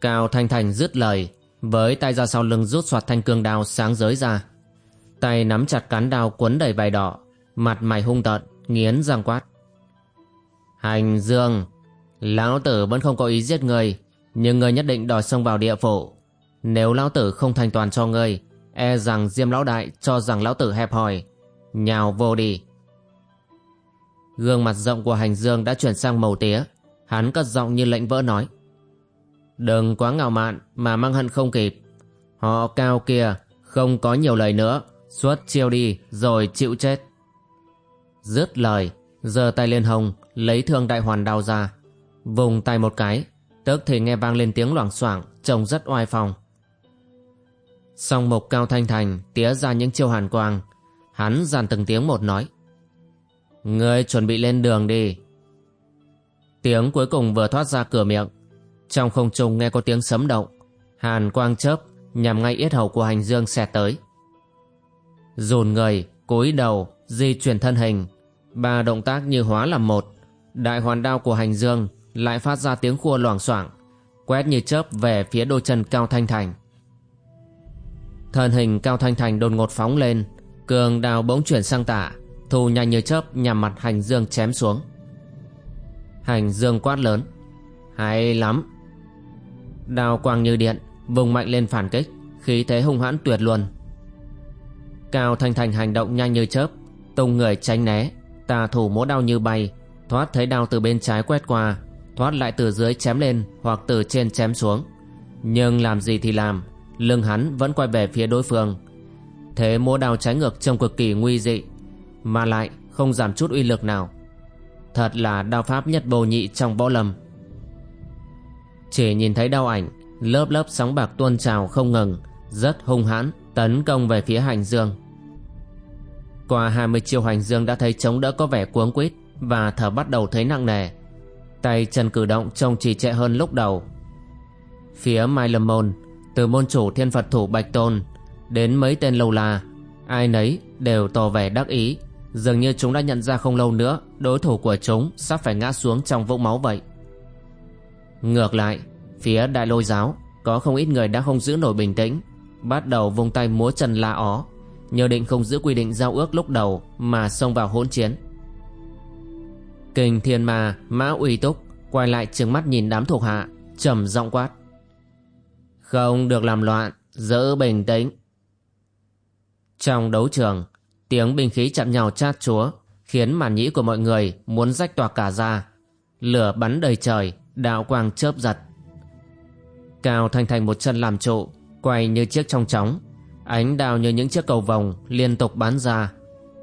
Cao Thanh Thành dứt lời, với tay ra sau lưng rút soạt thanh cương đao sáng giới ra. Tay nắm chặt cán đao quấn đầy vải đỏ, mặt mày hung tợn, nghiến răng quát. Hành Dương, lão tử vẫn không có ý giết người, nhưng người nhất định đòi xông vào địa phủ. Nếu lão tử không thành toàn cho ngươi, e rằng Diêm lão đại cho rằng lão tử hẹp hòi, nhào vô đi. Gương mặt rộng của Hành Dương đã chuyển sang màu tía, hắn cất giọng như lệnh vỡ nói. Đừng quá ngạo mạn mà mang hận không kịp. Họ cao kia không có nhiều lời nữa, xuất chiêu đi rồi chịu chết. Dứt lời, giơ tay lên hồng lấy thương đại hoàn đao ra. Vùng tay một cái, tức thì nghe vang lên tiếng loảng xoảng, trông rất oai phong. Song mục cao thanh thành tía ra những chiêu hàn quang, hắn dàn từng tiếng một nói. Ngươi chuẩn bị lên đường đi. Tiếng cuối cùng vừa thoát ra cửa miệng, trong không trung nghe có tiếng sấm động. Hàn quang chớp, Nhằm ngay yết hầu của hành dương xẹt tới. Dồn người cúi đầu, Di chuyển thân hình. Ba động tác như hóa làm một. Đại hoàn đao của hành dương Lại phát ra tiếng khua loảng xoảng, Quét như chớp về phía đôi chân Cao Thanh Thành. Thân hình Cao Thanh Thành đột ngột phóng lên, Cường đào bỗng chuyển sang tả, Thu nhanh như chớp nhằm mặt hành dương chém xuống. Hành dương quát lớn, Hay lắm Đao quang như điện, Vùng mạnh lên phản kích, Khí thế hung hãn tuyệt luôn Cao Thanh Thành hành động nhanh như chớp, Tung người tránh né, Tà thủ múa đao như bay, Thoát thấy đao từ bên trái quét qua, Thoát lại từ dưới chém lên Hoặc từ trên chém xuống. Nhưng làm gì thì làm, Lưng hắn vẫn quay về phía đối phương. Thế múa đao trái ngược trông cực kỳ nguy dị, Mà lại không giảm chút uy lực nào. Thật là đao pháp nhất bồ nhị trong võ lâm chỉ nhìn thấy đau ảnh, Lớp lớp sóng bạc tuôn trào không ngừng, Rất hung hãn, Tấn công về phía hành dương. Qua 20 chiêu hành dương đã thấy chống đỡ có vẻ cuống quýt Và thở bắt đầu thấy nặng nề. Tay chân cử động trông trì trệ hơn lúc đầu. Phía Mai Lâm Môn, Từ môn chủ thiên Phật thủ Bạch Tôn Đến mấy tên lâu la Ai nấy đều tỏ vẻ đắc ý. Dường như chúng đã nhận ra không lâu nữa, Đối thủ của chúng sắp phải ngã xuống trong vũng máu vậy. Ngược lại, phía đại lôi giáo có không ít người đã không giữ nổi bình tĩnh, bắt đầu vung tay múa chân la ó, nhờ định không giữ quy định giao ước lúc đầu mà xông vào hỗn chiến. Kình thiên ma, mã uy túc, quay lại trừng mắt nhìn đám thuộc hạ, trầm giọng quát. Không được làm loạn, giữ bình tĩnh. Trong đấu trường, tiếng binh khí chạm nhau chát chúa, khiến màn nhĩ của mọi người muốn rách tòa cả ra. Lửa bắn đầy trời, đạo quang chớp giật. Cao thanh thành một chân làm trụ, quay như chiếc trong chóng. Ánh đào như những chiếc cầu vòng liên tục bắn ra.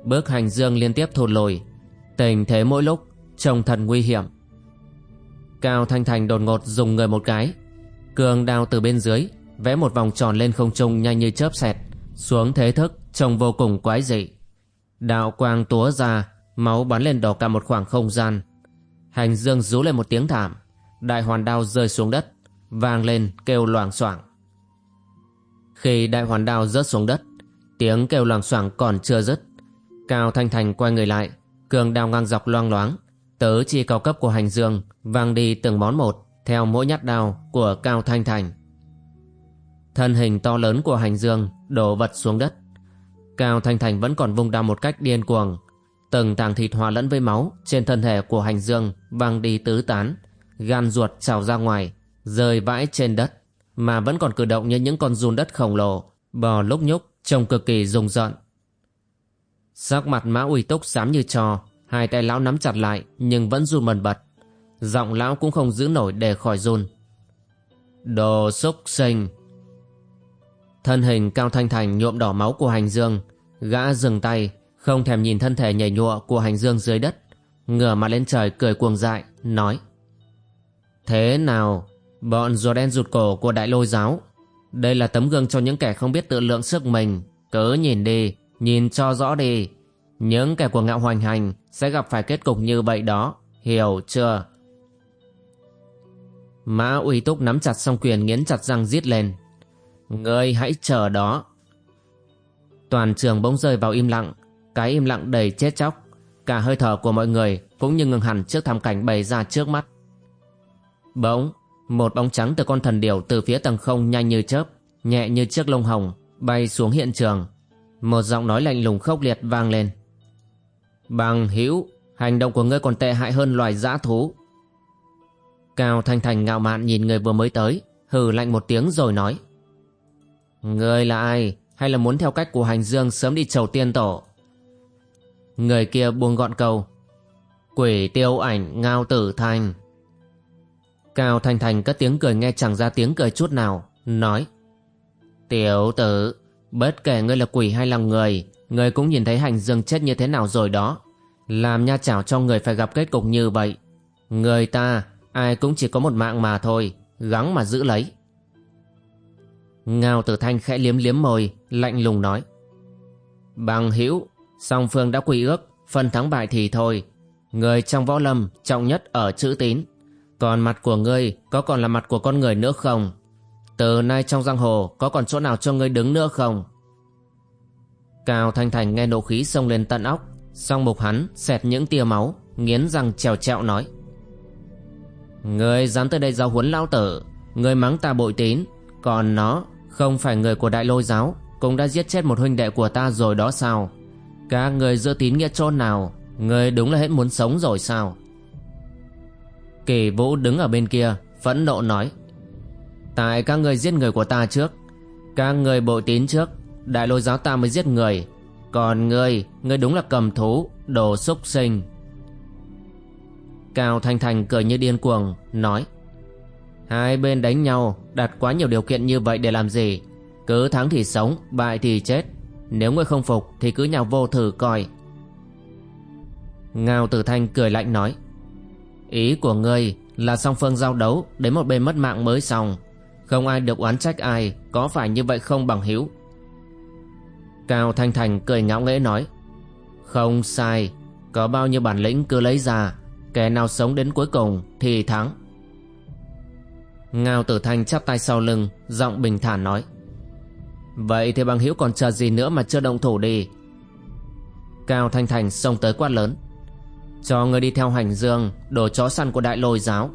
Bước hành dương liên tiếp thụt lùi. Tình thế mỗi lúc trông thật nguy hiểm. Cao thanh thành đột ngột dùng người một cái. Cường đao từ bên dưới, vẽ một vòng tròn lên không trung nhanh như chớp xẹt, xuống thế thức trông vô cùng quái dị. Đạo quang túa ra, máu bắn lên đỏ cả một khoảng không gian. Hành dương rú lên một tiếng thảm đại hoàn đao rơi xuống đất, vang lên kêu loảng xoảng. Khi đại hoàn đao rớt xuống đất, tiếng kêu loảng xoảng còn chưa dứt, cao thanh thành quay người lại, cường đao ngang dọc loang loáng, tớ chi cao cấp của hành dương vang đi từng món một theo mỗi nhát đao của cao thanh thành. Thân hình to lớn của hành dương đổ vật xuống đất. Cao thanh thành vẫn còn vung đao một cách điên cuồng, từng tàng thịt hòa lẫn với máu trên thân thể của hành dương văng đi tứ tán gan ruột trào ra ngoài, rơi vãi trên đất, mà vẫn còn cử động như những con run đất khổng lồ, bò lúc nhúc, trông cực kỳ rùng rợn. Sắc mặt mã uy túc xám như trò, hai tay lão nắm chặt lại nhưng vẫn run mần bật. Giọng lão cũng không giữ nổi để khỏi run. Đồ xúc sinh! Thân hình cao thanh thành nhuộm đỏ máu của hành dương, gã dừng tay, Không thèm nhìn thân thể nhảy nhụa của hành dương dưới đất Ngửa mặt lên trời cười cuồng dại Nói Thế nào? Bọn rùa đen rụt cổ của đại lôi giáo. Đây là tấm gương cho những kẻ không biết tự lượng sức mình. Cứ nhìn đi, Nhìn cho rõ đi. Những kẻ của ngạo hoành hành Sẽ gặp phải kết cục như vậy đó. Hiểu chưa? Mã uy túc nắm chặt song quyền nghiến chặt răng giết lên. Ngươi hãy chờ đó. Toàn trường bỗng rơi vào im lặng. Cái im lặng đầy chết chóc. Cả hơi thở của mọi người Cũng như ngừng hẳn trước thảm cảnh bày ra trước mắt. Bỗng, Một bóng trắng từ con thần điểu từ phía tầng không nhanh như chớp, Nhẹ như chiếc lông hồng, Bay xuống hiện trường. Một giọng nói lạnh lùng khốc liệt vang lên. Bằng hữu, Hành động của ngươi còn tệ hại hơn loài dã thú. Cao Thanh Thành ngạo mạn nhìn người vừa mới tới, Hừ lạnh một tiếng rồi nói. Ngươi là ai? Hay là muốn theo cách của hành dương sớm đi chầu tiên tổ? Người kia buông gọn câu. Quỷ tiêu ảnh ngao tử thành. Cao Thanh Thành cất tiếng cười nghe chẳng ra tiếng cười chút nào, Nói, Tiểu tử, Bất kể ngươi là quỷ hay là người, Ngươi cũng nhìn thấy hành dương chết như thế nào rồi đó. Làm nha chảo cho người phải gặp kết cục như vậy. Người ta, Ai cũng chỉ có một mạng mà thôi, Gắng mà giữ lấy. Ngao tử thanh khẽ liếm liếm môi, Lạnh lùng nói, Bằng hữu, Song phương đã quy ước, Phân thắng bại thì thôi. Người trong võ lâm trọng nhất ở chữ tín. Còn mặt của ngươi Có còn là mặt của con người nữa không? Từ nay trong giang hồ, Có còn chỗ nào cho ngươi đứng nữa không? Cao Thanh Thành nghe nộ khí xông lên tận óc, Song mục hắn xẹt những tia máu, Nghiến răng trèo trẹo nói. Người dám tới đây giao huấn lão tử Người mắng ta bội tín, Còn nó không phải người của đại lôi giáo, Cũng đã giết chết một huynh đệ của ta rồi đó sao? Các người giữ tín nghĩa chôn nào Người đúng là hết muốn sống rồi sao? Kỳ vũ đứng ở bên kia Phẫn nộ nói Tại các người giết người của ta trước Các người bội tín trước Đại lôi giáo ta mới giết người. Còn ngươi, ngươi đúng là cầm thú Đồ xúc sinh. Cao Thanh Thành cười như điên cuồng Nói Hai bên đánh nhau Đặt quá nhiều điều kiện như vậy để làm gì? Cứ thắng thì sống Bại thì chết. Nếu ngươi không phục thì cứ nhào vô thử coi. Ngao Tử Thanh cười lạnh nói Ý của ngươi là song phương giao đấu Đến một bên mất mạng mới xong. Không ai được oán trách ai, Có phải như vậy không bằng hữu Cao Thanh Thành cười ngạo nghễ nói, Không sai, Có bao nhiêu bản lĩnh cứ lấy ra, Kẻ nào sống đến cuối cùng thì thắng. Ngao tử thanh chắp tay sau lưng, Giọng bình thản nói, Vậy thì bằng hữu còn chờ gì nữa mà chưa động thủ đi? Cao Thanh Thành xông tới quát lớn cho người đi theo hành dương, Đồ chó săn của đại lôi giáo.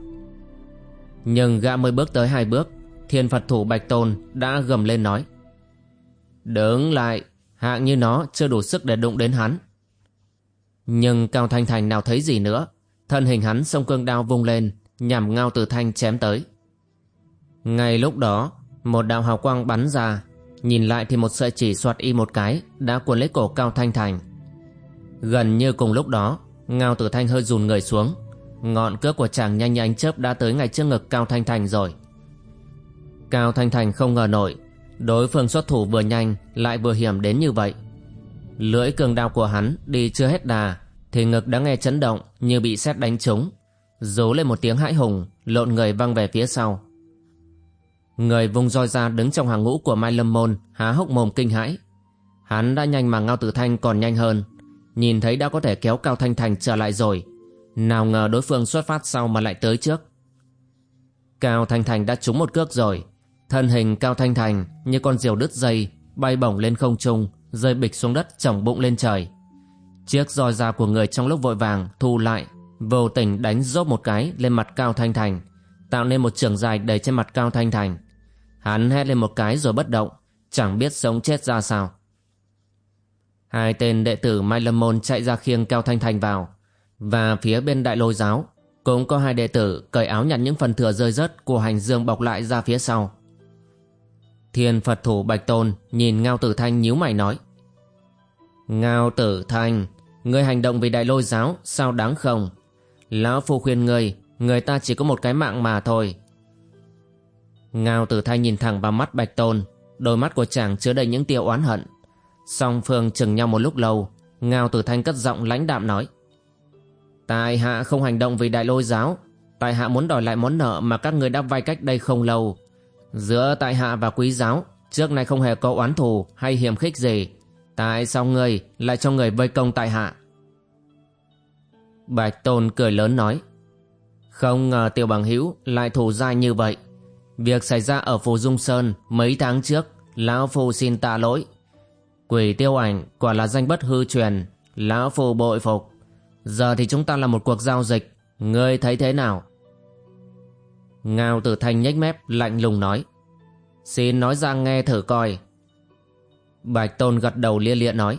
Nhưng gã mới bước tới hai bước, Thiên Phật thủ Bạch Tôn đã gầm lên nói, Đứng lại Hạng như nó chưa đủ sức để đụng đến hắn. Nhưng Cao Thanh Thành nào thấy gì nữa, Thân hình hắn sông cương đao vung lên, Nhằm Ngao từ Thanh chém tới. Ngay lúc đó, Một đạo hào quang bắn ra, Nhìn lại thì một sợi chỉ soạt y một cái Đã cuốn lấy cổ Cao Thanh Thành. Gần như cùng lúc đó Ngao Tử Thanh hơi rùn người xuống Ngọn cước của chàng nhanh như ánh chớp đã tới ngay trước ngực Cao Thanh Thành rồi Cao Thanh Thành không ngờ nổi, Đối phương xuất thủ vừa nhanh Lại vừa hiểm đến như vậy Lưỡi cường đao của hắn đi chưa hết đà, Thì ngực đã nghe chấn động Như bị sét đánh trúng Rú lên một tiếng hãi hùng, Lộn người văng về phía sau Người vùng roi ra đứng trong hàng ngũ của Mai Lâm Môn há hốc mồm kinh hãi. Hắn đã nhanh mà Ngao Tử Thanh còn nhanh hơn. Nhìn thấy đã có thể kéo Cao Thanh Thành trở lại rồi. Nào ngờ đối phương xuất phát sau mà lại tới trước. Cao Thanh Thành đã trúng một cước rồi. Thân hình Cao Thanh Thành như con diều đứt dây bay bổng lên không trung rơi bịch xuống đất chồng bụng lên trời. Chiếc roi da của người trong lúc vội vàng thu lại vô tình đánh rốt một cái lên mặt Cao Thanh Thành tạo nên một trường dài đầy trên mặt Cao Thanh Thành Hắn hét lên một cái rồi bất động, chẳng biết sống chết ra sao. Hai tên đệ tử Mai Lâm Môn chạy ra khiêng Cao Thanh Thành vào, và phía bên đại lôi giáo cũng có hai đệ tử cởi áo nhặt những phần thừa rơi rớt của hành dương bọc lại ra phía sau. Thiên Phật thủ Bạch Tôn nhìn Ngao Tử Thanh nhíu mày nói Ngao Tử Thanh, ngươi hành động vì đại lôi giáo sao đáng không? Lão Phu khuyên ngươi, người ta chỉ có một cái mạng mà thôi, Ngao Tử Thanh nhìn thẳng vào mắt Bạch Tôn, đôi mắt của chàng chứa đầy những tia oán hận. Song phương chừng nhau một lúc lâu, Ngao Tử Thanh cất giọng lãnh đạm nói. Tại hạ không hành động vì đại lôi giáo. Tại hạ muốn đòi lại món nợ mà các người đã vay cách đây không lâu. Giữa tại hạ và quý giáo, trước nay không hề có oán thù hay hiềm khích gì. Tại sao người lại cho người vây công tại hạ? Bạch Tôn cười lớn nói. Không ngờ tiểu bằng hữu lại thủ dai như vậy. Việc xảy ra ở Phù Dung Sơn mấy tháng trước, Lão phù xin tạ lỗi. Quỷ tiêu ảnh quả là danh bất hư truyền, Lão phù bội phục. Giờ thì chúng ta là một cuộc giao dịch, ngươi thấy thế nào? Ngao tử thanh nhếch mép lạnh lùng nói. Xin nói ra nghe thử coi. Bạch Tôn gật đầu lia lịa nói.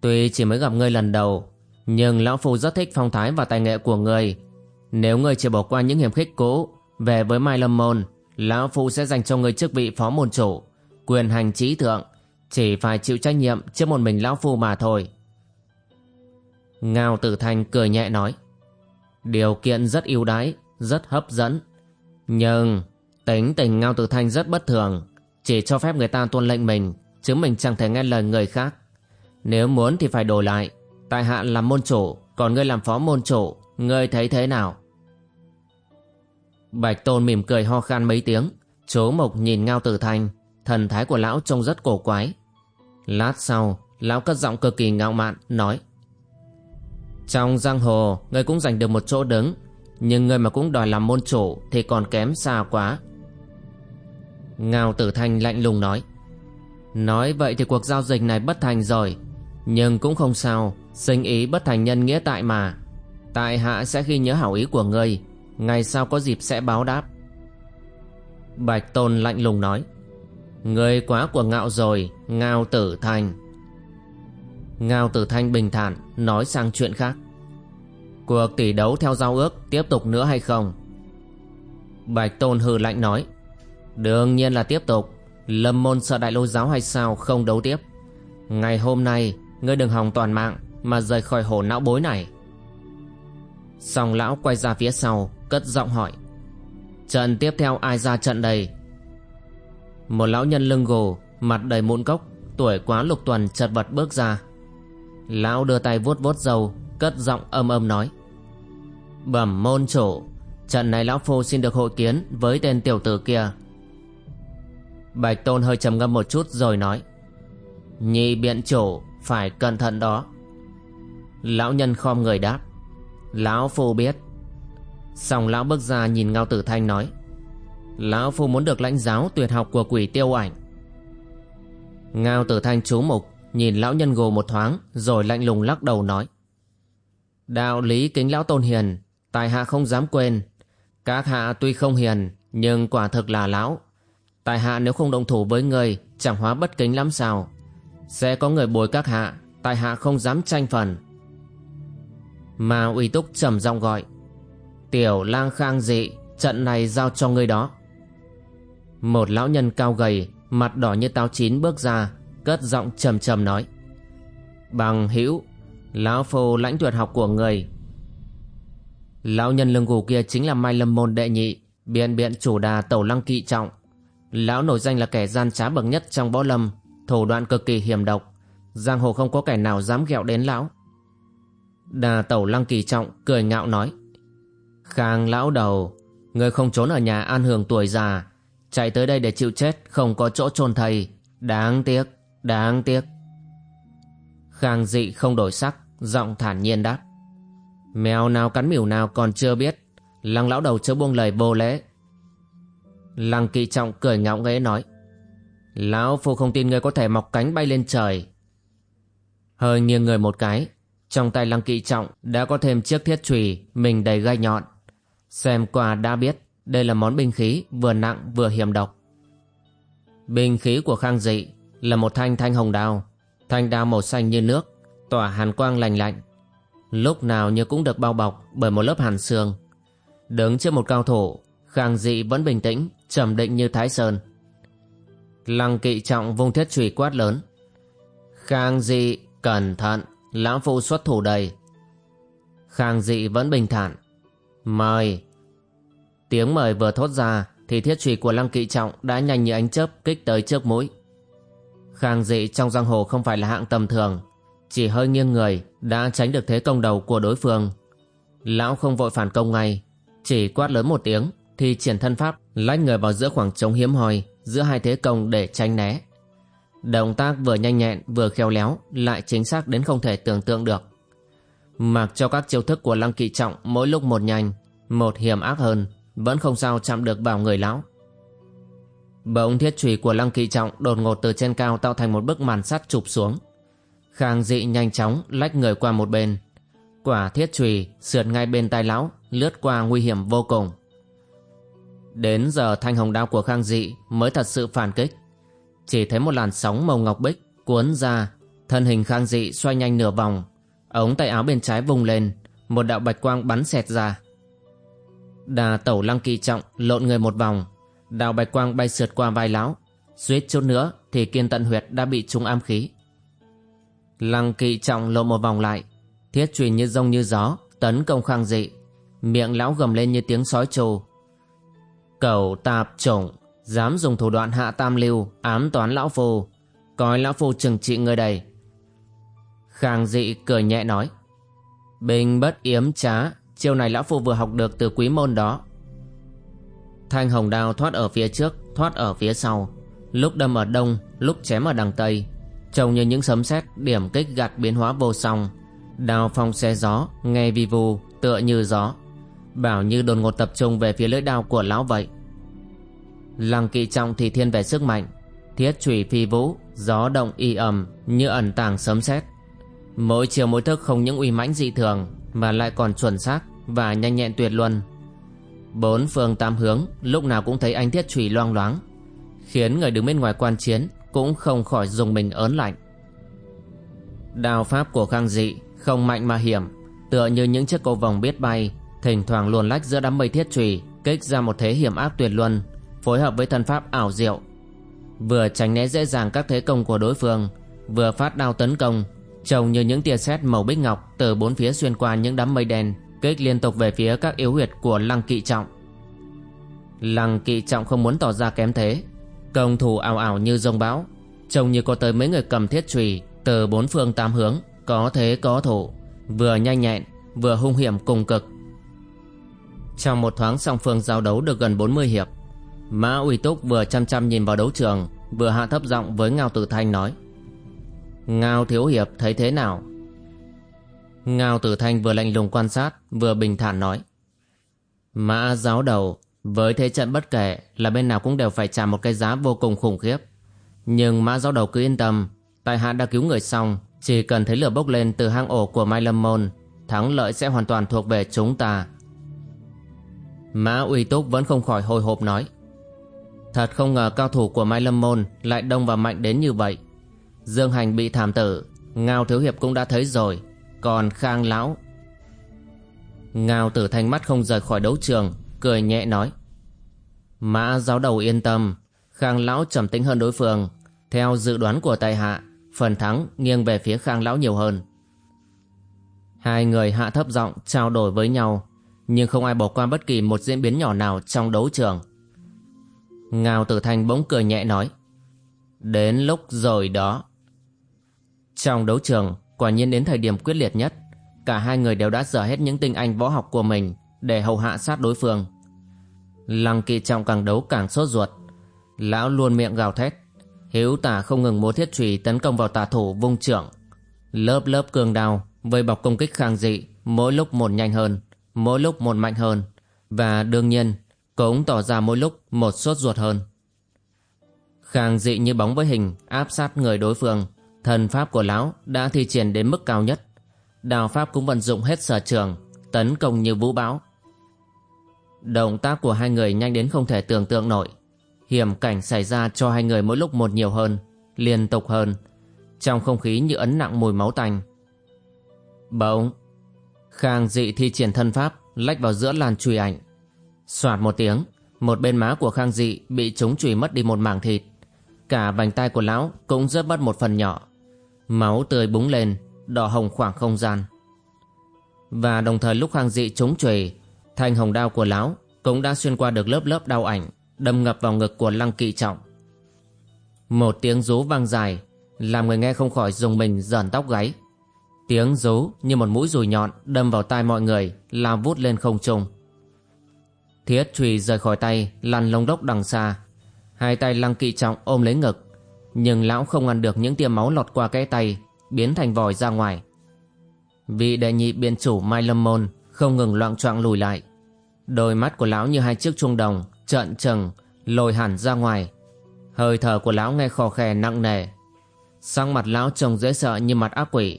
Tuy chỉ mới gặp ngươi lần đầu, nhưng Lão Phu rất thích phong thái và tài nghệ của ngươi. Nếu ngươi chỉ bỏ qua những hiểm khích cũ, về với Mai Lâm Môn, Lão Phu sẽ dành cho ngươi chức vị phó môn chủ, quyền hành trí thượng, chỉ phải chịu trách nhiệm trước một mình Lão Phu mà thôi. Ngao Tử Thanh cười nhẹ nói, điều kiện rất ưu đãi, rất hấp dẫn. Nhưng tính tình Ngao Tử Thanh rất bất thường, chỉ cho phép người ta tuân lệnh mình, chứ mình chẳng thể nghe lời người khác. Nếu muốn thì phải đổi lại, tại hạ làm môn chủ, còn ngươi làm phó môn chủ, ngươi thấy thế nào? Bạch Tôn mỉm cười ho khan mấy tiếng, chố mộc nhìn Ngao Tử Thanh, thần thái của lão trông rất cổ quái. Lát sau, lão cất giọng cực kỳ ngạo mạn, nói Trong giang hồ, ngươi cũng giành được một chỗ đứng, nhưng ngươi mà cũng đòi làm môn chủ thì còn kém xa quá. Ngao Tử Thanh lạnh lùng nói Nói vậy thì cuộc giao dịch này bất thành rồi, nhưng cũng không sao, sinh ý bất thành nhân nghĩa tại mà. Tại hạ sẽ ghi nhớ hảo ý của ngươi, ngày sau có dịp sẽ báo đáp. Bạch Tôn lạnh lùng nói Người quá của ngạo rồi, Ngao tử thanh. Ngao tử thanh bình thản, Nói sang chuyện khác. Cuộc tỷ đấu theo giao ước Tiếp tục nữa hay không? Bạch Tôn hừ lạnh nói, Đương nhiên là tiếp tục. Lâm môn sợ đại lôi giáo hay sao không đấu tiếp? Ngày hôm nay, Ngươi đừng hòng toàn mạng Mà rời khỏi hồ não bối này. Xong lão quay ra phía sau, Cất giọng hỏi, Trận tiếp theo ai ra trận đây? Một lão nhân lưng gù, Mặt đầy mụn cốc, Tuổi quá lục tuần chật vật bước ra. Lão đưa tay vuốt vuốt dầu Cất giọng âm âm nói. Bẩm môn chủ, Trận này lão phu xin được hội kiến Với tên tiểu tử kia. Bạch tôn hơi trầm ngâm một chút rồi nói. Nhị biện chủ, Phải cẩn thận đó. Lão nhân khom người đáp. Lão phu biết. Xong lão bước ra nhìn Ngao Tử Thanh nói. Lão Phu muốn được lãnh giáo tuyệt học của quỷ tiêu ảnh. Ngao tử thanh chú mục, Nhìn lão nhân gồ một thoáng, Rồi lạnh lùng lắc đầu nói. Đạo lý kính lão tôn hiền Tài hạ không dám quên. Các hạ tuy không hiền, Nhưng quả thực là lão. Tài hạ nếu không động thủ với người, Chẳng hóa bất kính lắm sao. Sẽ có người bồi các hạ Tài hạ không dám tranh phần. Mà uy túc trầm giọng gọi. Tiểu lang khang dị, Trận này giao cho ngươi đó một lão nhân cao gầy, Mặt đỏ như táo chín bước ra, Cất giọng trầm trầm nói. Bằng hữu, Lão phu lãnh tuyệt học của người. Lão nhân lưng gù kia chính là Mai Lâm Môn đệ nhị, Biện biện chủ đà tẩu lăng kỵ trọng. Lão nổi danh là kẻ gian trá bậc nhất trong võ lâm, Thủ đoạn cực kỳ hiểm độc. Giang hồ không có kẻ nào dám ghẹo đến lão. Đà tẩu lăng kỳ trọng cười ngạo nói. Khang lão đầu, Người không trốn ở nhà an hưởng tuổi già Chạy tới đây để chịu chết Không có chỗ chôn thầy. Đáng tiếc, đáng tiếc. Khang dị không đổi sắc Giọng thản nhiên đáp. Mèo nào cắn miểu nào còn chưa biết. Lăng lão đầu chưa buông lời vô lễ. Lăng kỵ trọng cười ngạo nghễ nói Lão phu không tin người có thể mọc cánh bay lên trời. Hơi nghiêng người một cái Trong tay lăng kỵ trọng đã có thêm chiếc thiết chùy Mình đầy gai nhọn. Xem qua đã biết đây là món binh khí vừa nặng vừa hiểm độc. Binh khí của Khang Dị là một thanh thanh hồng đao, thanh đao màu xanh như nước, tỏa hàn quang lành lạnh. Lúc nào như cũng được bao bọc bởi một lớp hàn xương. Đứng trước một cao thủ, Khang Dị vẫn bình tĩnh, trầm định như Thái Sơn. Lăng kỵ trọng vung thiết chùy quát lớn. Khang Dị, cẩn thận, lão phụ xuất thủ đầy. Khang Dị vẫn bình thản. Mời, Tiếng mời vừa thốt ra thì thiết trùy của Lăng Kỵ Trọng đã nhanh như ánh chớp kích tới trước mũi. Khang dị trong giang hồ không phải là hạng tầm thường, chỉ hơi nghiêng người đã tránh được thế công đầu của đối phương. Lão không vội phản công ngay, chỉ quát lớn một tiếng thì triển thân pháp lách người vào giữa khoảng trống hiếm hoi giữa hai thế công để tránh né. Động tác vừa nhanh nhẹn vừa khéo léo lại chính xác đến không thể tưởng tượng được. Mặc cho các chiêu thức của Lăng Kỵ Trọng mỗi lúc một nhanh, một hiểm ác hơn, vẫn không sao chạm được vào người lão. Bỗng thiết chùy của Lăng Kỵ Trọng đột ngột từ trên cao tạo thành một bức màn sắt chụp xuống. Khang dị nhanh chóng lách người qua một bên. Quả thiết chùy sượt ngay bên tai lão, lướt qua nguy hiểm vô cùng. Đến giờ thanh hồng đao của Khang dị mới thật sự phản kích. Chỉ thấy một làn sóng màu ngọc bích cuốn ra, thân hình Khang dị xoay nhanh nửa vòng, ống tay áo bên trái vùng lên, một đạo bạch quang bắn xẹt ra. Đà tẩu lăng kỳ trọng lộn người một vòng, đào bạch quang bay sượt qua vai lão, suýt chút nữa thì kiên tận huyệt đã bị trúng am khí. Lăng kỵ trọng lộ một vòng lại, thiết truyền như rông như gió, tấn công khang dị. Miệng lão gầm lên như tiếng sói trù. Cầu tạp chủng, dám dùng thủ đoạn hạ tam lưu, ám toán lão phu. Coi lão phu trừng trị người đầy. Khang dị cười nhẹ nói. Bình bất yếm trá, chiêu này lão phu vừa học được từ quý môn đó. Thanh hồng đao thoát ở phía trước, thoát ở phía sau. Lúc đâm ở đông, lúc chém ở đằng tây, trông như những sấm sét điểm kích gạt biến hóa vô song. Đào phong xe gió nghe vi vu tựa như gió. Bảo như đột ngột tập trung về phía lưỡi đao của lão vậy. Lăng kỵ trọng thì thiên về sức mạnh. Thiết chủy phi vũ gió động y ầm như ẩn tàng sấm sét mỗi chiều mỗi thức không những uy mãnh dị thường mà lại còn chuẩn xác và nhanh nhẹn tuyệt luân bốn phương tám hướng lúc nào cũng thấy anh thiết chủy loang loáng khiến người đứng bên ngoài quan chiến cũng không khỏi dùng mình ớn lạnh. Đao pháp của Khang Dị không mạnh mà hiểm, tựa như những chiếc cầu vòng biết bay, thỉnh thoảng luồn lách giữa đám mây thiết trùy, kích ra một thế hiểm ác tuyệt luân, phối hợp với thân pháp ảo diệu. Vừa tránh né dễ dàng các thế công của đối phương, vừa phát đao tấn công, trông như những tia sét màu bích ngọc từ bốn phía xuyên qua những đám mây đen, kích liên tục về phía các yếu huyệt của Lăng Kỵ Trọng. Lăng Kỵ Trọng không muốn tỏ ra kém thế, Công thủ ảo ảo như rông bão Trông như có tới mấy người cầm thiết chùy Từ bốn phương tám hướng Có thế có thủ Vừa nhanh nhẹn vừa hung hiểm cùng cực Trong một thoáng song phương giao đấu được gần 40 hiệp Mã Uy Túc vừa chăm chăm nhìn vào đấu trường Vừa hạ thấp giọng với Ngao Tử Thanh nói Ngao Thiếu Hiệp thấy thế nào? Ngao Tử Thanh vừa lạnh lùng quan sát Vừa bình thản nói Mã giáo đầu với thế trận bất kể là bên nào cũng đều phải trả một cái giá vô cùng khủng khiếp. Nhưng mã giáo đầu cứ yên tâm, tại hạ đã cứu người xong, chỉ cần thấy lửa bốc lên từ hang ổ của Mai Lâm Môn, thắng lợi sẽ hoàn toàn thuộc về chúng ta. Mã Uy Túc vẫn không khỏi hồi hộp nói. Thật không ngờ cao thủ của Mai Lâm Môn lại đông và mạnh đến như vậy. Dương Hành bị thảm tử, Ngao Thiếu Hiệp cũng đã thấy rồi, còn Khang Lão. Ngao Tử Thanh mắt không rời khỏi đấu trường, cười nhẹ nói Mã giáo đầu yên tâm Khang lão trầm tĩnh hơn đối phương. Theo dự đoán của tài hạ Phần thắng nghiêng về phía Khang lão nhiều hơn. Hai người hạ thấp giọng trao đổi với nhau Nhưng không ai bỏ qua bất kỳ một diễn biến nhỏ nào trong đấu trường. Ngao tử thanh bỗng cười nhẹ nói Đến lúc rồi đó trong đấu trường, Quả nhiên đến thời điểm quyết liệt nhất. Cả hai người đều đã dở hết những tinh anh võ học của mình Để hầu hạ sát đối phương. Lăng kỳ trọng càng đấu càng sốt ruột. Lão luôn miệng gào thét. Hiếu tả không ngừng múa thiết trùy tấn công vào tà thủ vung trưởng. Lớp lớp cường đao Vây bọc công kích khang dị, Mỗi lúc một nhanh hơn, Mỗi lúc một mạnh hơn. Và đương nhiên, Cũng tỏ ra mỗi lúc một sốt ruột hơn. Khang dị như bóng với hình Áp sát người đối phương. Thần pháp của lão đã thi triển đến mức cao nhất Đào pháp cũng vận dụng hết sở trường Tấn công như vũ bão Động tác của hai người nhanh đến không thể tưởng tượng nổi. Hiểm cảnh xảy ra cho hai người mỗi lúc một nhiều hơn, liên tục hơn. Trong không khí như ấn nặng mùi máu tanh. Bỗng, Khang dị thi triển thân pháp, lách vào giữa làn chùy ảnh. Xoạt một tiếng, một bên má của Khang dị bị chúng chùy mất đi một mảng thịt. Cả vành tay của lão cũng rớt mất một phần nhỏ. Máu tươi búng lên, đỏ hồng khoảng không gian. Và đồng thời lúc Khang dị trúng chùy Thanh hồng đao của lão cũng đã xuyên qua được lớp lớp đau ảnh, đâm ngập vào ngực của lăng kỵ trọng. Một tiếng rú vang dài, làm người nghe không khỏi dùng mình dờn tóc gáy, Tiếng rú như một mũi dùi nhọn đâm vào tai mọi người, lao vút lên không trung. Thiết chùy rời khỏi tay, lăn lông đốc đằng xa. Hai tay lăng kỵ trọng ôm lấy ngực, nhưng lão không ngăn được những tia máu lọt qua cái tay, biến thành vòi ra ngoài. Vị đệ nhị biên chủ Mai Lâm Môn không ngừng loạn choạng lùi lại. Đôi mắt của lão như hai chiếc chuông đồng, trợn trừng, lồi hẳn ra ngoài. Hơi thở của lão nghe khò khè nặng nề. Sang mặt lão trông dễ sợ như mặt ác quỷ.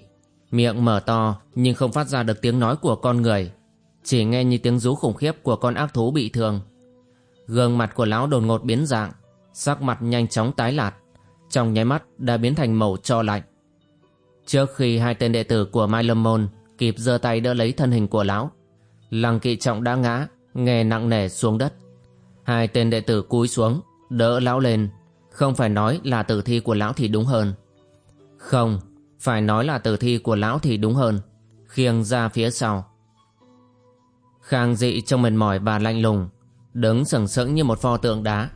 Miệng mở to nhưng không phát ra được tiếng nói của con người. Chỉ nghe như tiếng rú khủng khiếp của con ác thú bị thương. Gương mặt của lão đột ngột biến dạng, sắc mặt nhanh chóng tái lạt. Trong nháy mắt đã biến thành màu cho lạnh. Trước khi hai tên đệ tử của Mai Lâm Môn kịp giơ tay đỡ lấy thân hình của lão, Lăng kỵ trọng đã ngã, nghe nặng nề xuống đất. Hai tên đệ tử cúi xuống, đỡ lão lên. Không phải nói là tử thi của lão thì đúng hơn. Không, phải nói là tử thi của lão thì đúng hơn. Khiêng ra phía sau. Khang dị trông mệt mỏi và lạnh lùng, đứng sừng sững như một pho tượng đá.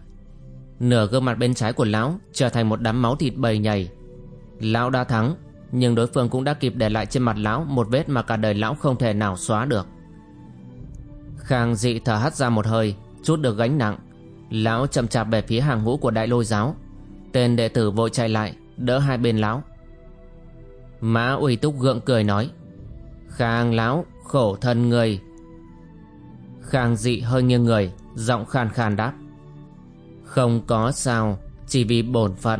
Nửa gương mặt bên trái của lão trở thành một đám máu thịt bầy nhầy. Lão đã thắng, nhưng đối phương cũng đã kịp để lại trên mặt lão một vết mà cả đời lão không thể nào xóa được. Khang dị thở hắt ra một hơi, chút được gánh nặng. Lão chậm chạp về phía hàng ngũ của đại lôi giáo. Tên đệ tử vội chạy lại, đỡ hai bên lão. Mã uy túc gượng cười nói. Khang lão, khổ thân người. Khang dị hơi nghiêng người, giọng khàn khàn đáp. Không có sao, chỉ vì bổn phận.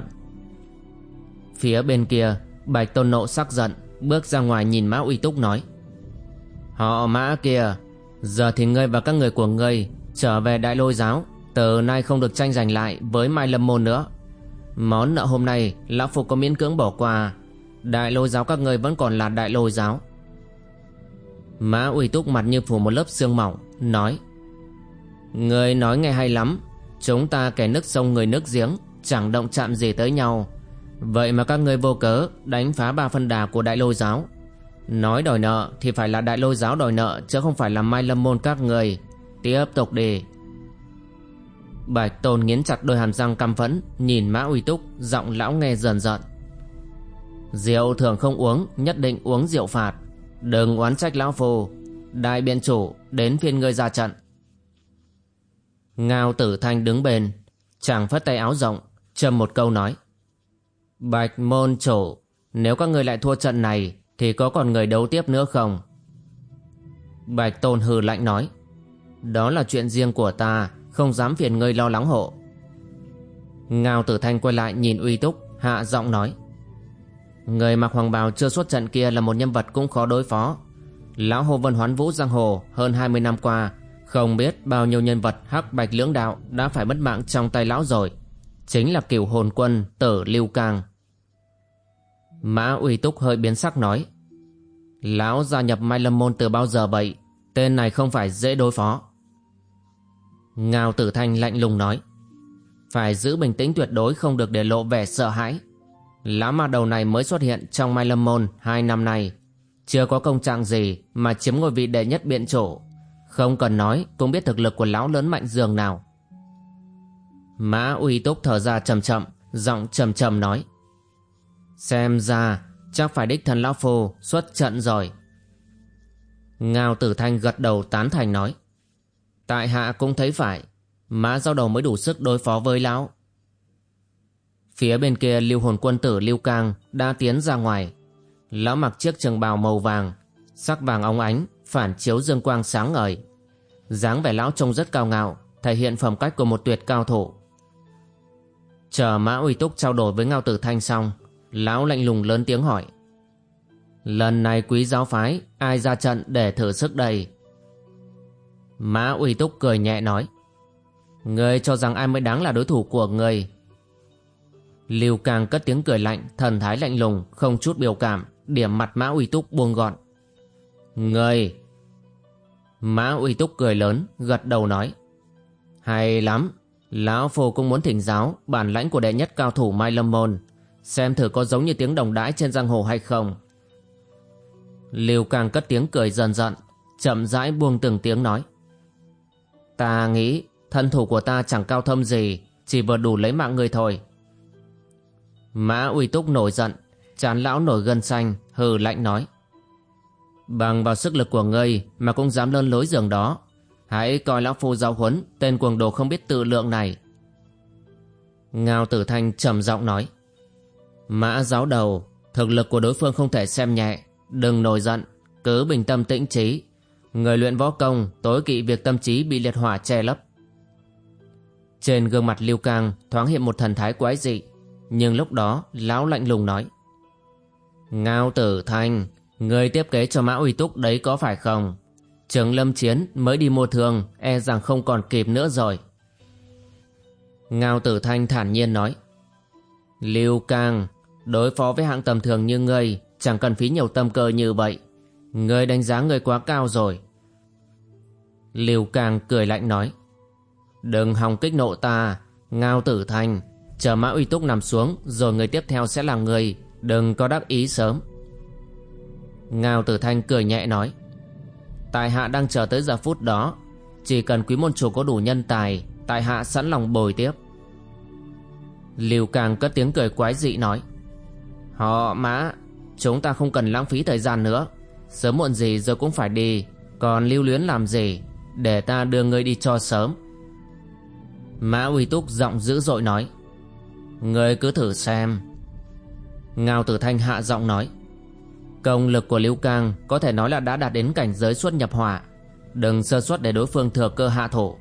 Phía bên kia, Bạch Tôn Nộ sắc giận, bước ra ngoài nhìn Mã Uy Túc nói. Họ Mã kia, Giờ thì ngươi và các người của ngươi trở về đại lôi giáo Từ nay không được tranh giành lại với Mai Lâm Môn nữa Món nợ hôm nay Lão Phục có miễn cưỡng bỏ qua Đại lôi giáo các ngươi vẫn còn là đại lôi giáo Mã uy túc mặt như phủ một lớp xương mỏng Nói Ngươi nói nghe hay lắm Chúng ta kẻ nước sông người nước giếng Chẳng động chạm gì tới nhau Vậy mà các ngươi vô cớ Đánh phá ba phân đà của đại lôi giáo Nói đòi nợ thì phải là đại lôi giáo đòi nợ chứ không phải là mai lâm môn các người. Tiếp tục đi. Bạch Tôn nghiến chặt đôi hàm răng căm phẫn, nhìn Mã Uy Túc, giọng lão nghe dần dần. Rượu thường không uống, nhất định uống rượu phạt. Đừng oán trách lão phù. Đại biện chủ, đến phiên ngươi ra trận. Ngao tử thanh đứng bên, chàng phất tay áo rộng, trầm một câu nói. Bạch môn chủ, nếu các người lại thua trận này, thì có còn người đấu tiếp nữa không? Bạch Tôn hừ lạnh nói Đó là chuyện riêng của ta Không dám phiền ngươi lo lắng hộ Ngao tử thanh quay lại nhìn uy túc Hạ giọng nói Người mặc hoàng bào chưa xuất trận kia Là một nhân vật cũng khó đối phó Lão Hồ Vân Hoán Vũ Giang Hồ Hơn 20 năm qua không biết bao nhiêu nhân vật hắc bạch lưỡng đạo Đã phải mất mạng trong tay lão rồi. Chính là cửu hồn quân tử Lưu Cang. Mã uy túc hơi biến sắc nói, Lão gia nhập Mai Lâm Môn từ bao giờ vậy? Tên này không phải dễ đối phó. Ngao tử thanh lạnh lùng nói, Phải giữ bình tĩnh tuyệt đối, không được để lộ vẻ sợ hãi. Lão ma đầu này mới xuất hiện trong Mai Lâm Môn hai năm nay. Chưa có công trạng gì mà chiếm ngôi vị đệ nhất biện chủ. Không cần nói cũng biết thực lực của lão lớn mạnh dường nào Mã uy túc thở ra chậm chậm Giọng trầm trầm nói Xem ra chắc phải đích thần lão phu xuất trận rồi. Ngao tử thanh gật đầu tán thành nói. Tại hạ cũng thấy phải, mã giao đầu mới đủ sức đối phó với lão. Phía bên kia lưu hồn quân tử Lưu Cang đã tiến ra ngoài. Lão mặc chiếc trường bào màu vàng, sắc vàng óng ánh, phản chiếu dương quang sáng ngời. dáng vẻ lão trông rất cao ngạo, thể hiện phẩm cách của một tuyệt cao thủ. Chờ Mã Uy Túc trao đổi với Ngao Tử Thanh xong, Lão lạnh lùng lớn tiếng hỏi. Lần này quý giáo phái Ai ra trận để thử sức đây? Mã uy túc cười nhẹ nói. Ngươi cho rằng ai mới đáng là đối thủ của ngươi Lưu Càng cất tiếng cười lạnh Thần thái lạnh lùng Không chút biểu cảm Điểm mặt Mã uy túc buông gọn người. Mã uy túc cười lớn, Gật đầu nói. Hay lắm, Lão Phù cũng muốn thỉnh giáo Bản lãnh của đệ nhất cao thủ Mai Lâm Môn, Xem thử có giống như tiếng đồng đãi trên giang hồ hay không. Lưu càng cất tiếng cười dần dần Chậm rãi buông từng tiếng nói. Ta nghĩ Thân thủ của ta chẳng cao thâm gì, Chỉ vừa đủ lấy mạng người thôi. Mã uy túc nổi giận, Chán lão nổi gân xanh, Hừ lạnh nói. Bằng vào sức lực của ngươi mà cũng dám lơn lối giường đó. Hãy coi lão phu giáo huấn tên cuồng đồ không biết tự lượng này. Ngao tử thanh trầm giọng nói. Mã giáo đầu, thực lực của đối phương không thể xem nhẹ. Đừng nổi giận, cứ bình tâm tĩnh trí. Người luyện võ công tối kỵ việc tâm trí bị liệt hỏa che lấp. Trên gương mặt Lưu Cang thoáng hiện một thần thái quái dị. Nhưng lúc đó lão lạnh lùng nói. Ngao tử thanh, người tiếp kế cho Mã Uy Túc đấy có phải không? Trường Lâm Chiến mới đi mua thương e rằng không còn kịp nữa rồi. Ngao Tử Thanh thản nhiên nói. Lưu Cang, đối phó với hạng tầm thường như ngươi chẳng cần phí nhiều tâm cơ như vậy. Ngươi đánh giá ngươi quá cao rồi. Lưu Cang cười lạnh nói. Đừng hòng kích nộ ta, Ngao Tử Thanh. Chờ Mã Uy Túc nằm xuống rồi người tiếp theo sẽ là người, Đừng có đắc ý sớm. Ngao Tử Thanh cười nhẹ nói. Tại hạ đang chờ tới giờ phút đó. Chỉ cần quý môn chủ có đủ nhân tài Tại hạ sẵn lòng bồi tiếp. Liêu Càng cất tiếng cười quái dị nói, Họ mã Chúng ta không cần lãng phí thời gian nữa. Sớm muộn gì rồi cũng phải đi. Còn lưu luyến làm gì? Để ta đưa ngươi đi cho sớm. Mã uy túc giọng dữ dội nói, Ngươi cứ thử xem. Ngao tử thanh hạ giọng nói Công lực của Lưu Cang có thể nói là đã đạt đến cảnh giới xuất nhập hỏa. Đừng sơ suất để đối phương thừa cơ hạ thủ.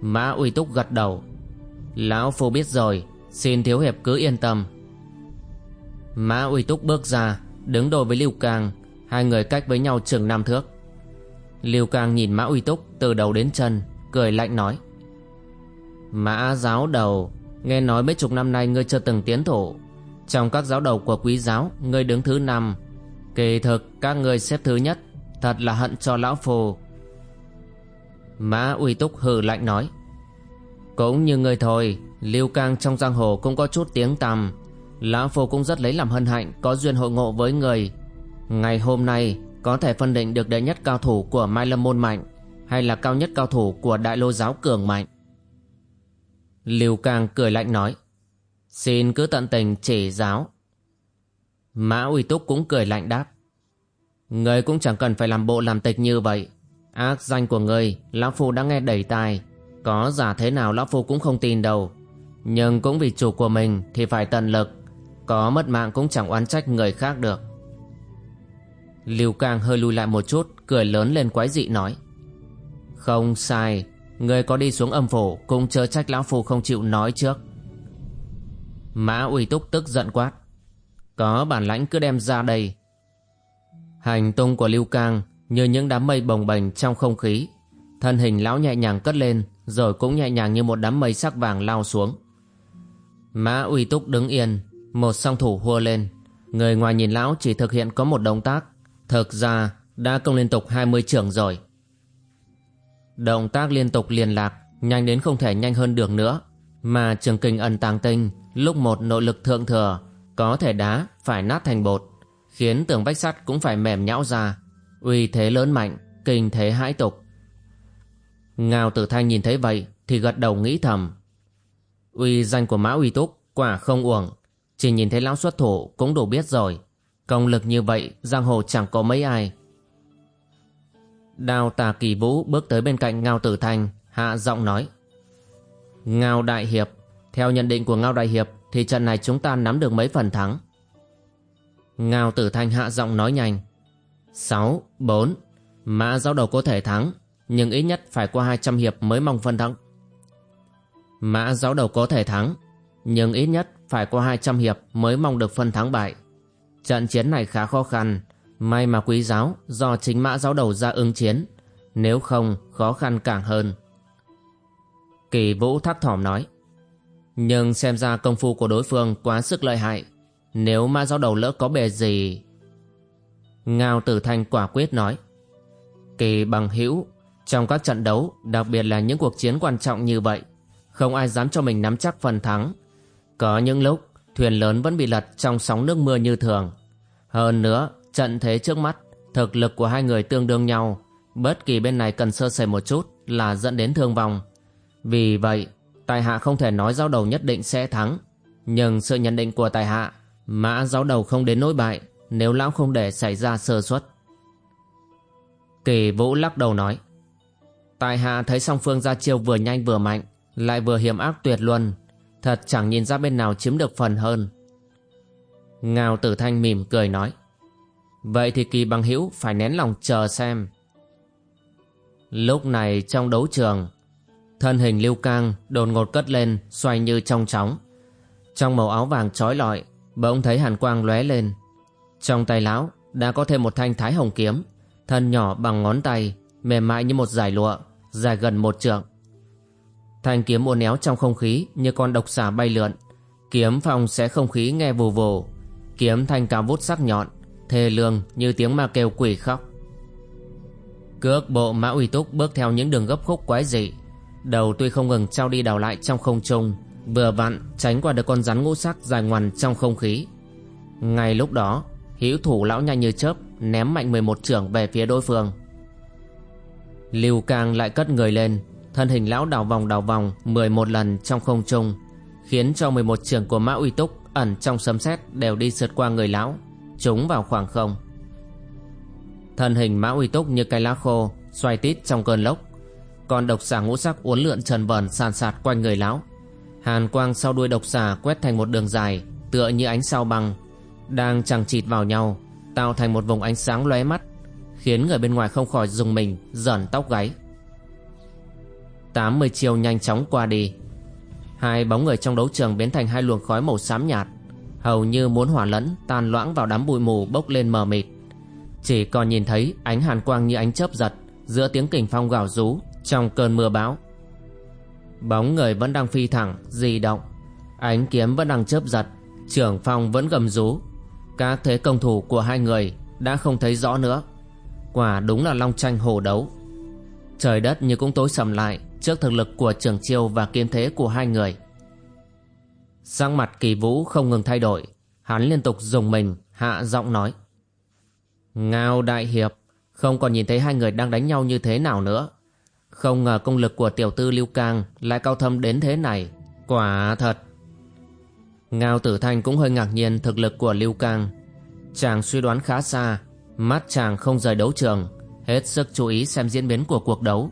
Mã Uy Túc gật đầu. Lão Phu biết rồi, xin Thiếu Hiệp cứ yên tâm. Mã Uy Túc bước ra, đứng đôi với Lưu Cang, hai người cách với nhau chừng năm thước. Lưu Cang nhìn Mã Uy Túc từ đầu đến chân, cười lạnh nói. Mã giáo đầu, nghe nói mấy chục năm nay ngươi chưa từng tiến thủ, trong các giáo đầu của quý giáo Ngươi đứng thứ năm. Kỳ thực, các ngươi xếp thứ nhất, Thật là hận cho lão phù. Mã uy túc hừ lạnh nói, Cũng như ngươi thôi, Lưu Cang trong giang hồ cũng có chút tiếng tầm Lão phù cũng rất lấy làm hân hạnh, Có duyên hội ngộ với người. Ngày hôm nay, Có thể phân định được đệ nhất cao thủ của Mai Lâm Môn Mạnh, Hay là cao nhất cao thủ của Đại Lô Giáo Cường Mạnh? Lưu Cang cười lạnh nói Xin cứ tận tình chỉ giáo. Mã Uy Túc cũng cười lạnh đáp. Người cũng chẳng cần phải làm bộ làm tịch như vậy. Ác danh của người, Lão Phu đã nghe đầy tai. Có giả thế nào Lão Phu cũng không tin đâu. Nhưng cũng vì chủ của mình thì phải tận lực. Có mất mạng cũng chẳng oán trách người khác được. Lưu Cang hơi lùi lại một chút, cười lớn lên quái dị nói. Không sai, người có đi xuống âm phủ cũng chớ trách Lão Phu không chịu nói trước. Mã uy túc tức giận quát. Có bản lãnh cứ đem ra đây. Hành tung của Lưu Cang như những đám mây bồng bềnh trong không khí. Thân hình lão nhẹ nhàng cất lên rồi cũng nhẹ nhàng như một đám mây sắc vàng lao xuống. Mã uy túc đứng yên, một song thủ hua lên. Người ngoài nhìn lão chỉ thực hiện có một động tác. Thực ra đã công liên tục 20 trưởng rồi. Động tác liên tục liền lạc, nhanh đến không thể nhanh hơn được nữa. Mà trường kinh ẩn tàng tinh Lúc một nội lực thượng thừa, Có thể đá, phải nát thành bột, Khiến tường vách sắt cũng phải mềm nhão ra. Uy thế lớn mạnh, Kinh thế hãi tục. Ngao tử thanh nhìn thấy vậy Thì gật đầu nghĩ thầm. Uy danh của mã uy túc Quả không uổng, Chỉ nhìn thấy lão xuất thủ cũng đủ biết rồi. Công lực như vậy, Giang hồ chẳng có mấy ai. Đao tà kỳ vũ bước tới bên cạnh Ngao tử thanh, Hạ giọng nói. Ngao đại hiệp theo nhận định của Ngao Đại Hiệp thì trận này chúng ta nắm được mấy phần thắng. Ngao Tử Thanh hạ giọng nói nhanh. 6, 4. Mã giáo đầu có thể thắng, nhưng ít nhất phải qua 200 hiệp mới mong phân thắng. Mã giáo đầu có thể thắng, nhưng ít nhất phải qua 200 hiệp mới mong được phân thắng bại. Trận chiến này khá khó khăn, may mà quý giáo do chính mã giáo đầu ra ứng chiến, nếu không khó khăn càng hơn. Kỳ Vũ thắc thỏm nói. Nhưng xem ra công phu của đối phương quá sức lợi hại. Nếu ma giáo đầu lỡ có bề gì, Ngao Tử Thanh quả quyết nói, Kỳ bằng hữu, Trong các trận đấu, Đặc biệt là những cuộc chiến quan trọng như vậy, Không ai dám cho mình nắm chắc phần thắng. Có những lúc, Thuyền lớn vẫn bị lật trong sóng nước mưa như thường. Hơn nữa, Trận thế trước mắt, Thực lực của hai người tương đương nhau. Bất kỳ bên này cần sơ sẩy một chút Là dẫn đến thương vong. Vì vậy Tài hạ không thể nói giáo đầu nhất định sẽ thắng Nhưng sự nhận định của tài hạ Mã giáo đầu không đến nỗi bại Nếu lão không để xảy ra sơ suất Kỳ Vũ lắc đầu nói. Tài hạ thấy song phương ra chiêu vừa nhanh vừa mạnh, lại vừa hiểm ác tuyệt luân. Thật chẳng nhìn ra bên nào chiếm được phần hơn. Ngao tử thanh mỉm cười nói. Vậy thì kỳ bằng hữu phải nén lòng chờ xem. Lúc này trong đấu trường, thân hình lưu cang đột ngột cất lên xoay như trong chóng. Trong màu áo vàng trói lọi, bỗng thấy hàn quang lóe lên. Trong tay lão đã có thêm một thanh thái hồng kiếm, thân nhỏ bằng ngón tay, mềm mại như một dải lụa, dài gần một trượng. Thanh kiếm uốn éo trong không khí như con độc xà bay lượn, kiếm phong sẽ không khí nghe vù vù, kiếm thanh cao vút sắc nhọn, thê lương như tiếng ma kêu quỷ khóc. Cước bộ mã uy túc bước theo những đường gấp khúc quái dị, đầu tuy không ngừng trao đi đảo lại trong không trung, vừa vặn tránh qua được con rắn ngũ sắc dài ngoằn trong không khí. Ngay lúc đó, hữu thủ lão nhanh như chớp ném mạnh 11 trưởng về phía đối phương. Lưu Cang lại cất người lên, thân hình lão đảo vòng đảo vòng 11 lần trong không trung, khiến cho 11 trưởng của Mã Uy Túc ẩn trong sấm sét đều đi sượt qua người lão, trúng vào khoảng không. Thân hình Mã Uy Túc như cây lá khô, xoay tít trong cơn lốc, còn độc xà ngũ sắc uốn lượn trần vờn sàn sạt quanh người lão. Hàn quang sau đuôi độc xà quét thành một đường dài, tựa như ánh sao băng, đang chằng chịt vào nhau, tạo thành một vùng ánh sáng lóe mắt, khiến người bên ngoài không khỏi dùng mình, giởn tóc gáy. 80 chiều nhanh chóng qua đi. Hai bóng người trong đấu trường biến thành hai luồng khói màu xám nhạt, hầu như muốn hỏa lẫn tan loãng vào đám bụi mù bốc lên mờ mịt. Chỉ còn nhìn thấy ánh hàn quang như ánh chớp giật giữa tiếng kình phong gào rú trong cơn mưa bão. Bóng người vẫn đang phi thẳng, di động, ánh kiếm vẫn đang chớp giật, trưởng phong vẫn gầm rú. Các thế công thủ của hai người đã không thấy rõ nữa. Quả đúng là long tranh hổ đấu. Trời đất như cũng tối sầm lại trước thực lực của trường chiêu và kiếm thế của hai người. Sang mặt kỳ vũ không ngừng thay đổi, hắn liên tục dùng mình, hạ giọng nói. Ngao đại hiệp, không còn nhìn thấy hai người đang đánh nhau như thế nào nữa. Không ngờ công lực của tiểu tư Lưu Cang lại cao thâm đến thế này, quả thật. Ngao tử thanh cũng hơi ngạc nhiên thực lực của Lưu Cang. Chàng suy đoán khá xa, mắt chàng không rời đấu trường, hết sức chú ý xem diễn biến của cuộc đấu.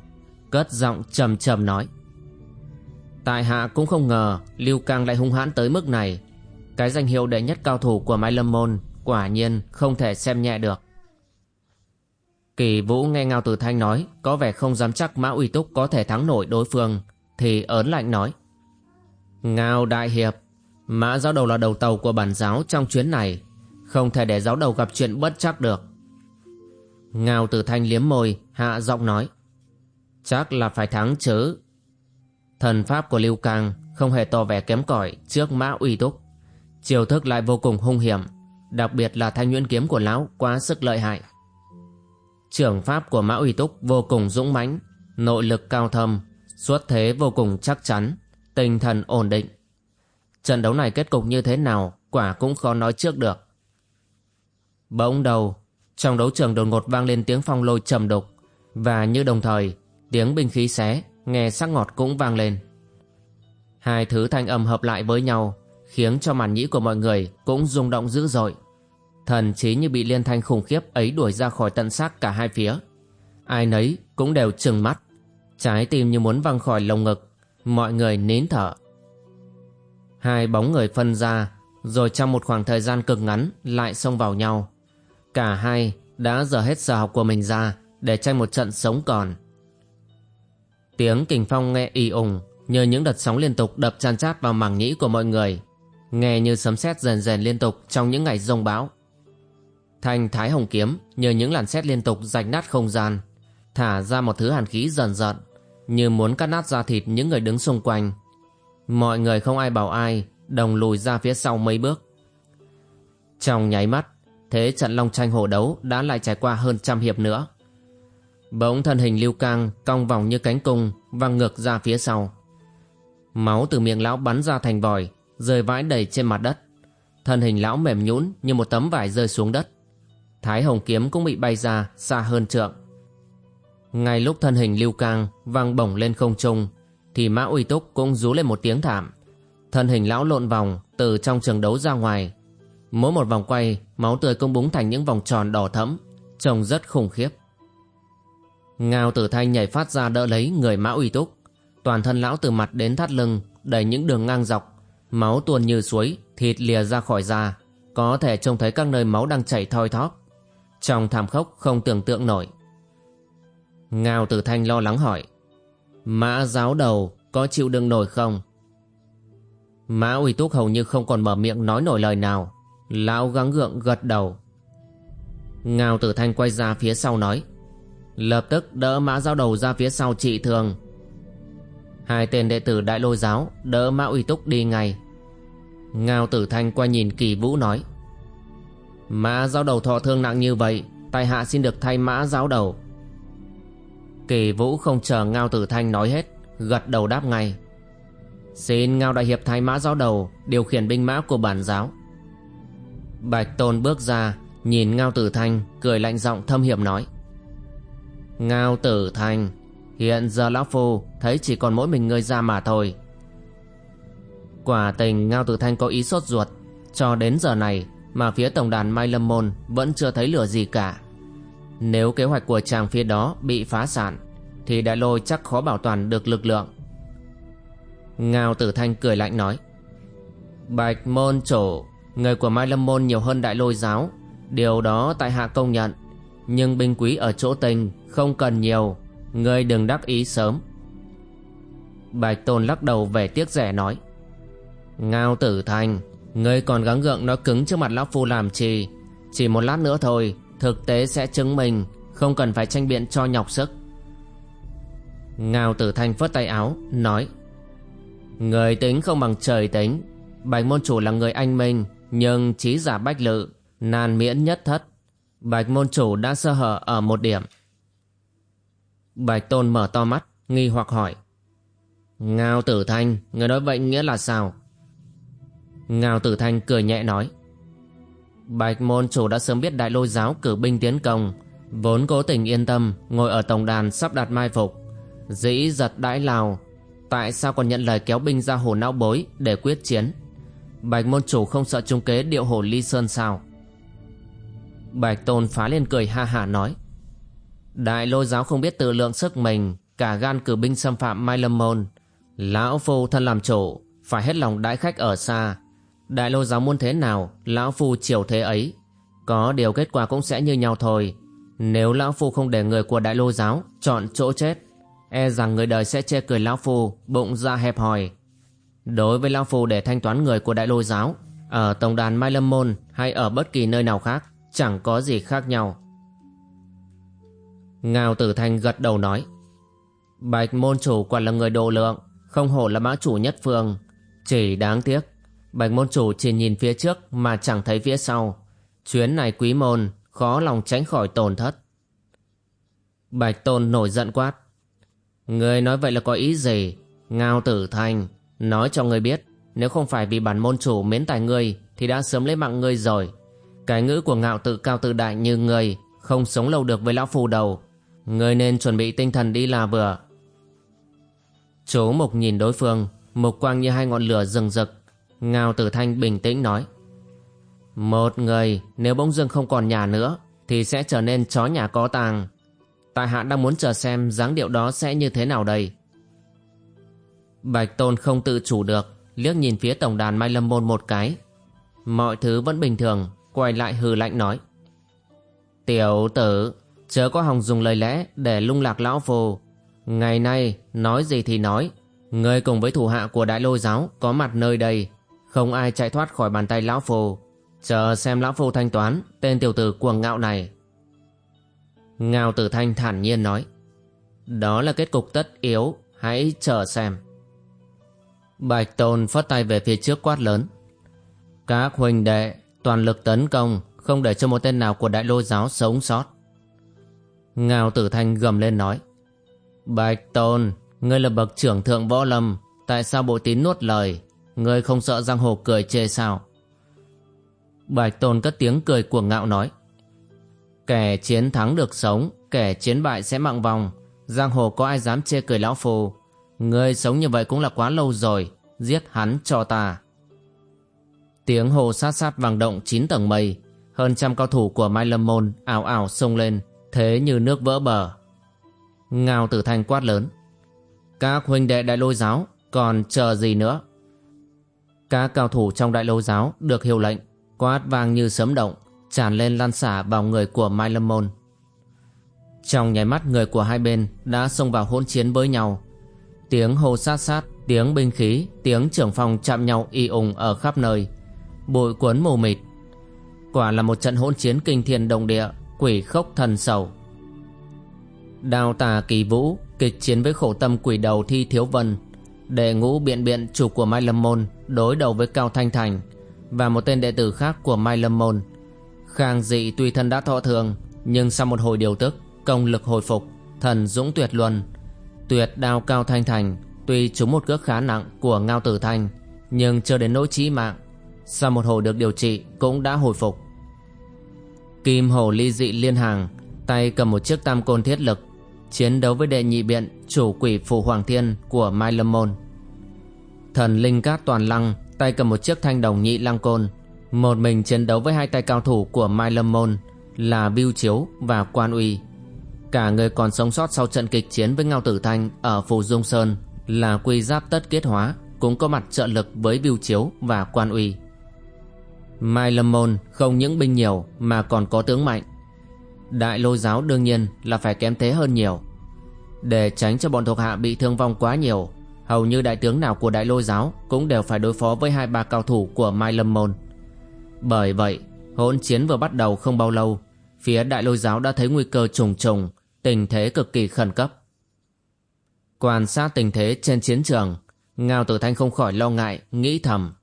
Cất giọng trầm trầm nói. Tại hạ cũng không ngờ Lưu Cang lại hung hãn tới mức này. Cái danh hiệu đệ nhất cao thủ của Mai Lâm Môn quả nhiên không thể xem nhẹ được. Kỳ Vũ nghe Ngao Tử Thanh nói có vẻ không dám chắc Mã Uy Túc có thể thắng nổi đối phương thì ớn lạnh nói. Ngao Đại Hiệp, Mã giáo đầu là đầu tàu của bản giáo trong chuyến này, không thể để giáo đầu gặp chuyện bất chắc được. Ngao Tử Thanh liếm môi, hạ giọng nói. Chắc là phải thắng chứ. Thần pháp của Lưu Cang không hề tỏ vẻ kém cỏi trước Mã Uy Túc. Chiều thức lại vô cùng hung hiểm, đặc biệt là thanh nhuyễn kiếm của lão quá sức lợi hại. Trưởng pháp của Mã Uy Túc vô cùng dũng mãnh, nội lực cao thâm, xuất thế vô cùng chắc chắn, tinh thần ổn định. Trận đấu này kết cục như thế nào quả cũng khó nói trước được. Bỗng đầu, trong đấu trường đột ngột vang lên tiếng phong lôi trầm đục và như đồng thời tiếng binh khí xé nghe sắc ngọt cũng vang lên. Hai thứ thanh âm hợp lại với nhau khiến cho màn nhĩ của mọi người cũng rung động dữ dội. Thần trí như bị liên thanh khủng khiếp ấy đuổi ra khỏi tận xác cả hai phía. Ai nấy cũng đều trừng mắt, trái tim như muốn văng khỏi lồng ngực, mọi người nín thở. Hai bóng người phân ra, rồi trong một khoảng thời gian cực ngắn lại xông vào nhau. Cả hai đã dở hết giờ học của mình ra để tranh một trận sống còn. Tiếng kình phong nghe y ùng như những đợt sóng liên tục đập chan chát vào màng nhĩ của mọi người, nghe như sấm sét rền rền liên tục trong những ngày rông bão. Thanh thái hồng kiếm nhờ những làn xét liên tục rạch nát không gian, thả ra một thứ hàn khí dần dần, như muốn cắt nát da thịt những người đứng xung quanh. Mọi người không ai bảo ai, đồng lùi ra phía sau mấy bước. Trong nháy mắt, thế trận long tranh hổ đấu đã lại trải qua hơn trăm hiệp nữa. Bỗng thân hình lưu cang cong vòng như cánh cung văng ngược ra phía sau. Máu từ miệng lão bắn ra thành vòi, rơi vãi đầy trên mặt đất. Thân hình lão mềm nhũn như một tấm vải rơi xuống đất. Thái hồng kiếm cũng bị bay ra xa hơn trượng. Ngay lúc thân hình lưu cang văng bổng lên không trung thì mã uy túc cũng rú lên một tiếng thảm. Thân hình lão lộn vòng từ trong trường đấu ra ngoài. Mỗi một vòng quay máu tươi cũng búng thành những vòng tròn đỏ thẫm trông rất khủng khiếp. Ngao tử thanh nhảy phát ra đỡ lấy người mã uy túc. Toàn thân lão từ mặt đến thắt lưng, đầy những đường ngang dọc. Máu tuôn như suối, thịt lìa ra khỏi da. Có thể trông thấy các nơi máu đang chảy thoi thóp. Trong thảm khốc không tưởng tượng nổi. Ngao tử thanh lo lắng hỏi. Mã giáo đầu có chịu đựng nổi không? Mã uy túc hầu như không còn mở miệng nói nổi lời nào. Lão gắng gượng gật đầu. Ngao tử thanh quay ra phía sau nói. Lập tức đỡ mã giáo đầu ra phía sau trị thường. Hai tên đệ tử đại lôi giáo đỡ mã uy túc đi ngay. Ngao tử thanh quay nhìn kỳ vũ nói. Mã giáo đầu thọ thương nặng như vậy, tài hạ xin được thay mã giáo đầu. Kỳ vũ không chờ Ngao tử thanh nói hết, gật đầu đáp ngay. Xin Ngao Đại Hiệp thay mã giáo đầu Điều khiển binh mã của bản giáo Bạch Tôn bước ra Nhìn Ngao Tử Thanh Cười lạnh giọng thâm hiểm nói Ngao Tử Thanh Hiện giờ Lão Phu Thấy chỉ còn mỗi mình ngươi ra mà thôi Quả tình Ngao Tử Thanh có ý sốt ruột Cho đến giờ này mà phía tổng đàn Mai Lâm Môn Vẫn chưa thấy lửa gì cả. Nếu kế hoạch của chàng phía đó bị phá sản, Thì đại lôi chắc khó bảo toàn được lực lượng. Ngao Tử Thanh cười lạnh nói, Bạch môn chủ, Người của Mai Lâm Môn nhiều hơn đại lôi giáo, Điều đó tại hạ công nhận. Nhưng binh quý ở chỗ tình Không cần nhiều, Người đừng đắc ý sớm. Bạch Tôn lắc đầu về tiếc rẻ nói, Ngao Tử Thanh Người còn gắng gượng nói cứng trước mặt Lão Phu làm chi. Chỉ một lát nữa thôi, Thực tế sẽ chứng minh Không cần phải tranh biện cho nhọc sức. Ngao Tử Thanh phất tay áo, Nói, Người tính không bằng trời tính. Bạch môn chủ là người anh minh, Nhưng trí giả bách lự nàn miễn nhất thất. Bạch môn chủ đã sơ hở ở một điểm. Bạch tôn mở to mắt, Nghi hoặc hỏi, Ngao tử thanh, Người nói vậy nghĩa là sao? Ngao tử thanh cười nhẹ nói. Bạch môn chủ đã sớm biết đại lôi giáo cử binh tiến công. Vốn cố tình yên tâm, Ngồi ở tổng đàn sắp đặt mai phục. Dĩ giật đãi lào, Tại sao còn nhận lời kéo binh ra hồ não bối để quyết chiến? Bạch môn chủ không sợ trung kế điệu hồ ly sơn sao? Bạch tôn phá lên cười ha hả nói. Đại lôi giáo không biết tự lượng sức mình, Cả gan cử binh xâm phạm Mai Lâm Môn. Lão Phu thân làm chủ, Phải hết lòng đãi khách ở xa Đại lôi giáo muốn thế nào, Lão Phu chiều thế ấy. Có điều kết quả cũng sẽ như nhau thôi. Nếu Lão Phu không để người của đại lôi giáo Chọn chỗ chết E rằng người đời sẽ chê cười Lão Phu, Bụng ra hẹp hòi. Đối với Lão Phu để thanh toán người của đại lôi giáo, Ở tổng đàn Mai Lâm Môn Hay ở bất kỳ nơi nào khác, Chẳng có gì khác nhau. Ngao Tử Thanh gật đầu nói, Bạch môn chủ quả là người độ lượng, Không hổ là mã chủ nhất phương. Chỉ đáng tiếc Bạch môn chủ chỉ nhìn phía trước Mà chẳng thấy phía sau Chuyến này quý môn Khó lòng tránh khỏi tổn thất Bạch Tôn nổi giận quát Người nói vậy là có ý gì? Ngao tử thanh, nói cho người biết, nếu không phải vì bản môn chủ mến tài ngươi thì đã sớm lấy mạng ngươi rồi. Cái ngữ của ngạo tự cao tự đại như ngươi không sống lâu được với lão phù đầu. Ngươi nên chuẩn bị tinh thần đi là vừa. Chú Mục nhìn đối phương, mục quang như hai ngọn lửa rừng rực. Ngao tử thanh bình tĩnh nói. Một người nếu bỗng dưng không còn nhà nữa thì sẽ trở nên chó nhà có tàng. Tại hạ đang muốn chờ xem dáng điệu đó sẽ như thế nào đây. Bạch Tôn không tự chủ được, liếc nhìn phía tổng đàn Mai Lâm Môn một cái. Mọi thứ vẫn bình thường, quay lại hừ lạnh nói. Tiểu tử, chớ có hòng dùng lời lẽ để lung lạc lão phù. Ngày nay, nói gì thì nói, người cùng với thủ hạ của đại lôi giáo có mặt nơi đây, không ai chạy thoát khỏi bàn tay lão phù. Chờ xem lão phù thanh toán, tên tiểu tử cuồng ngạo này. Ngao Tử Thanh thản nhiên nói, Đó là kết cục tất yếu, Hãy chờ xem Bạch Tôn phất tay về phía trước quát lớn, Các huynh đệ, Toàn lực tấn công, Không để cho một tên nào của đại lôi giáo sống sót Ngao Tử Thanh gầm lên nói, Bạch Tôn, Ngươi là bậc trưởng thượng võ lâm, Tại sao bộ tín nuốt lời Ngươi không sợ giang hồ cười chê sao Bạch Tôn cất tiếng cười cuồng ngạo nói Kẻ chiến thắng được sống, kẻ chiến bại sẽ mạng vòng. Giang hồ có ai dám chê cười lão phù. ngươi sống như vậy cũng là quá lâu rồi, giết hắn cho ta. Tiếng hồ sát sát vang động chín tầng mây, hơn trăm cao thủ của Mai Lâm Môn ảo ảo xông lên, thế như nước vỡ bờ. Ngao Tử Thanh quát lớn. Các huynh đệ đại lôi giáo còn chờ gì nữa? Các cao thủ trong đại lâu giáo được hiệu lệnh quát vang như sấm động tràn lên lan xả vào người của Mai Lâm Môn. Trong nháy mắt người của hai bên đã xông vào hỗn chiến với nhau. Tiếng hô sát sát, tiếng binh khí, tiếng trưởng phòng chạm nhau y ùng ở khắp nơi. Bụi cuốn mù mịt. Quả là một trận hỗn chiến kinh thiên động địa, quỷ khốc thần sầu. Đào tà kỳ vũ, kịch chiến với khổ tâm quỷ đầu thi thiếu vân. Đệ ngũ biện biện chủ của Mai Lâm Môn đối đầu với Cao Thanh Thành và một tên đệ tử khác của Mai Lâm Môn. Khang dị tuy thân đã thọ thường, nhưng sau một hồi điều tức, công lực hồi phục, thần dũng tuyệt luân. Tuyệt đao cao thanh thành tuy trúng một cước khá nặng của ngao tử thanh, nhưng chưa đến nỗi chí mạng. Sau một hồi được điều trị cũng đã hồi phục. Kim Hổ ly dị liên hàng tay cầm một chiếc tam côn thiết lực, chiến đấu với đệ nhị biện chủ quỷ phù hoàng thiên của mai lâm môn thần linh cát toàn lăng tay cầm một chiếc thanh đồng nhị lăng côn một mình chiến đấu với hai tay cao thủ của mai lâm môn là biêu chiếu và quan uy Cả người còn sống sót sau trận kịch chiến với Ngao Tử Thanh ở Phù Dung Sơn là quy giáp tất kết hóa cũng có mặt trợ lực với biêu Chiếu và Quan Uy. Mai Lâm Môn không những binh nhiều mà còn có tướng mạnh. Đại lôi giáo đương nhiên là phải kém thế hơn nhiều. Để tránh cho bọn thuộc hạ bị thương vong quá nhiều, hầu như đại tướng nào của đại lôi giáo cũng đều phải đối phó với hai ba cao thủ của Mai Lâm Môn. Bởi vậy, hỗn chiến vừa bắt đầu không bao lâu, phía đại lôi giáo đã thấy nguy cơ trùng trùng tình thế cực kỳ khẩn cấp. Quan sát tình thế trên chiến trường, Ngao Tử Thanh không khỏi lo ngại, nghĩ thầm.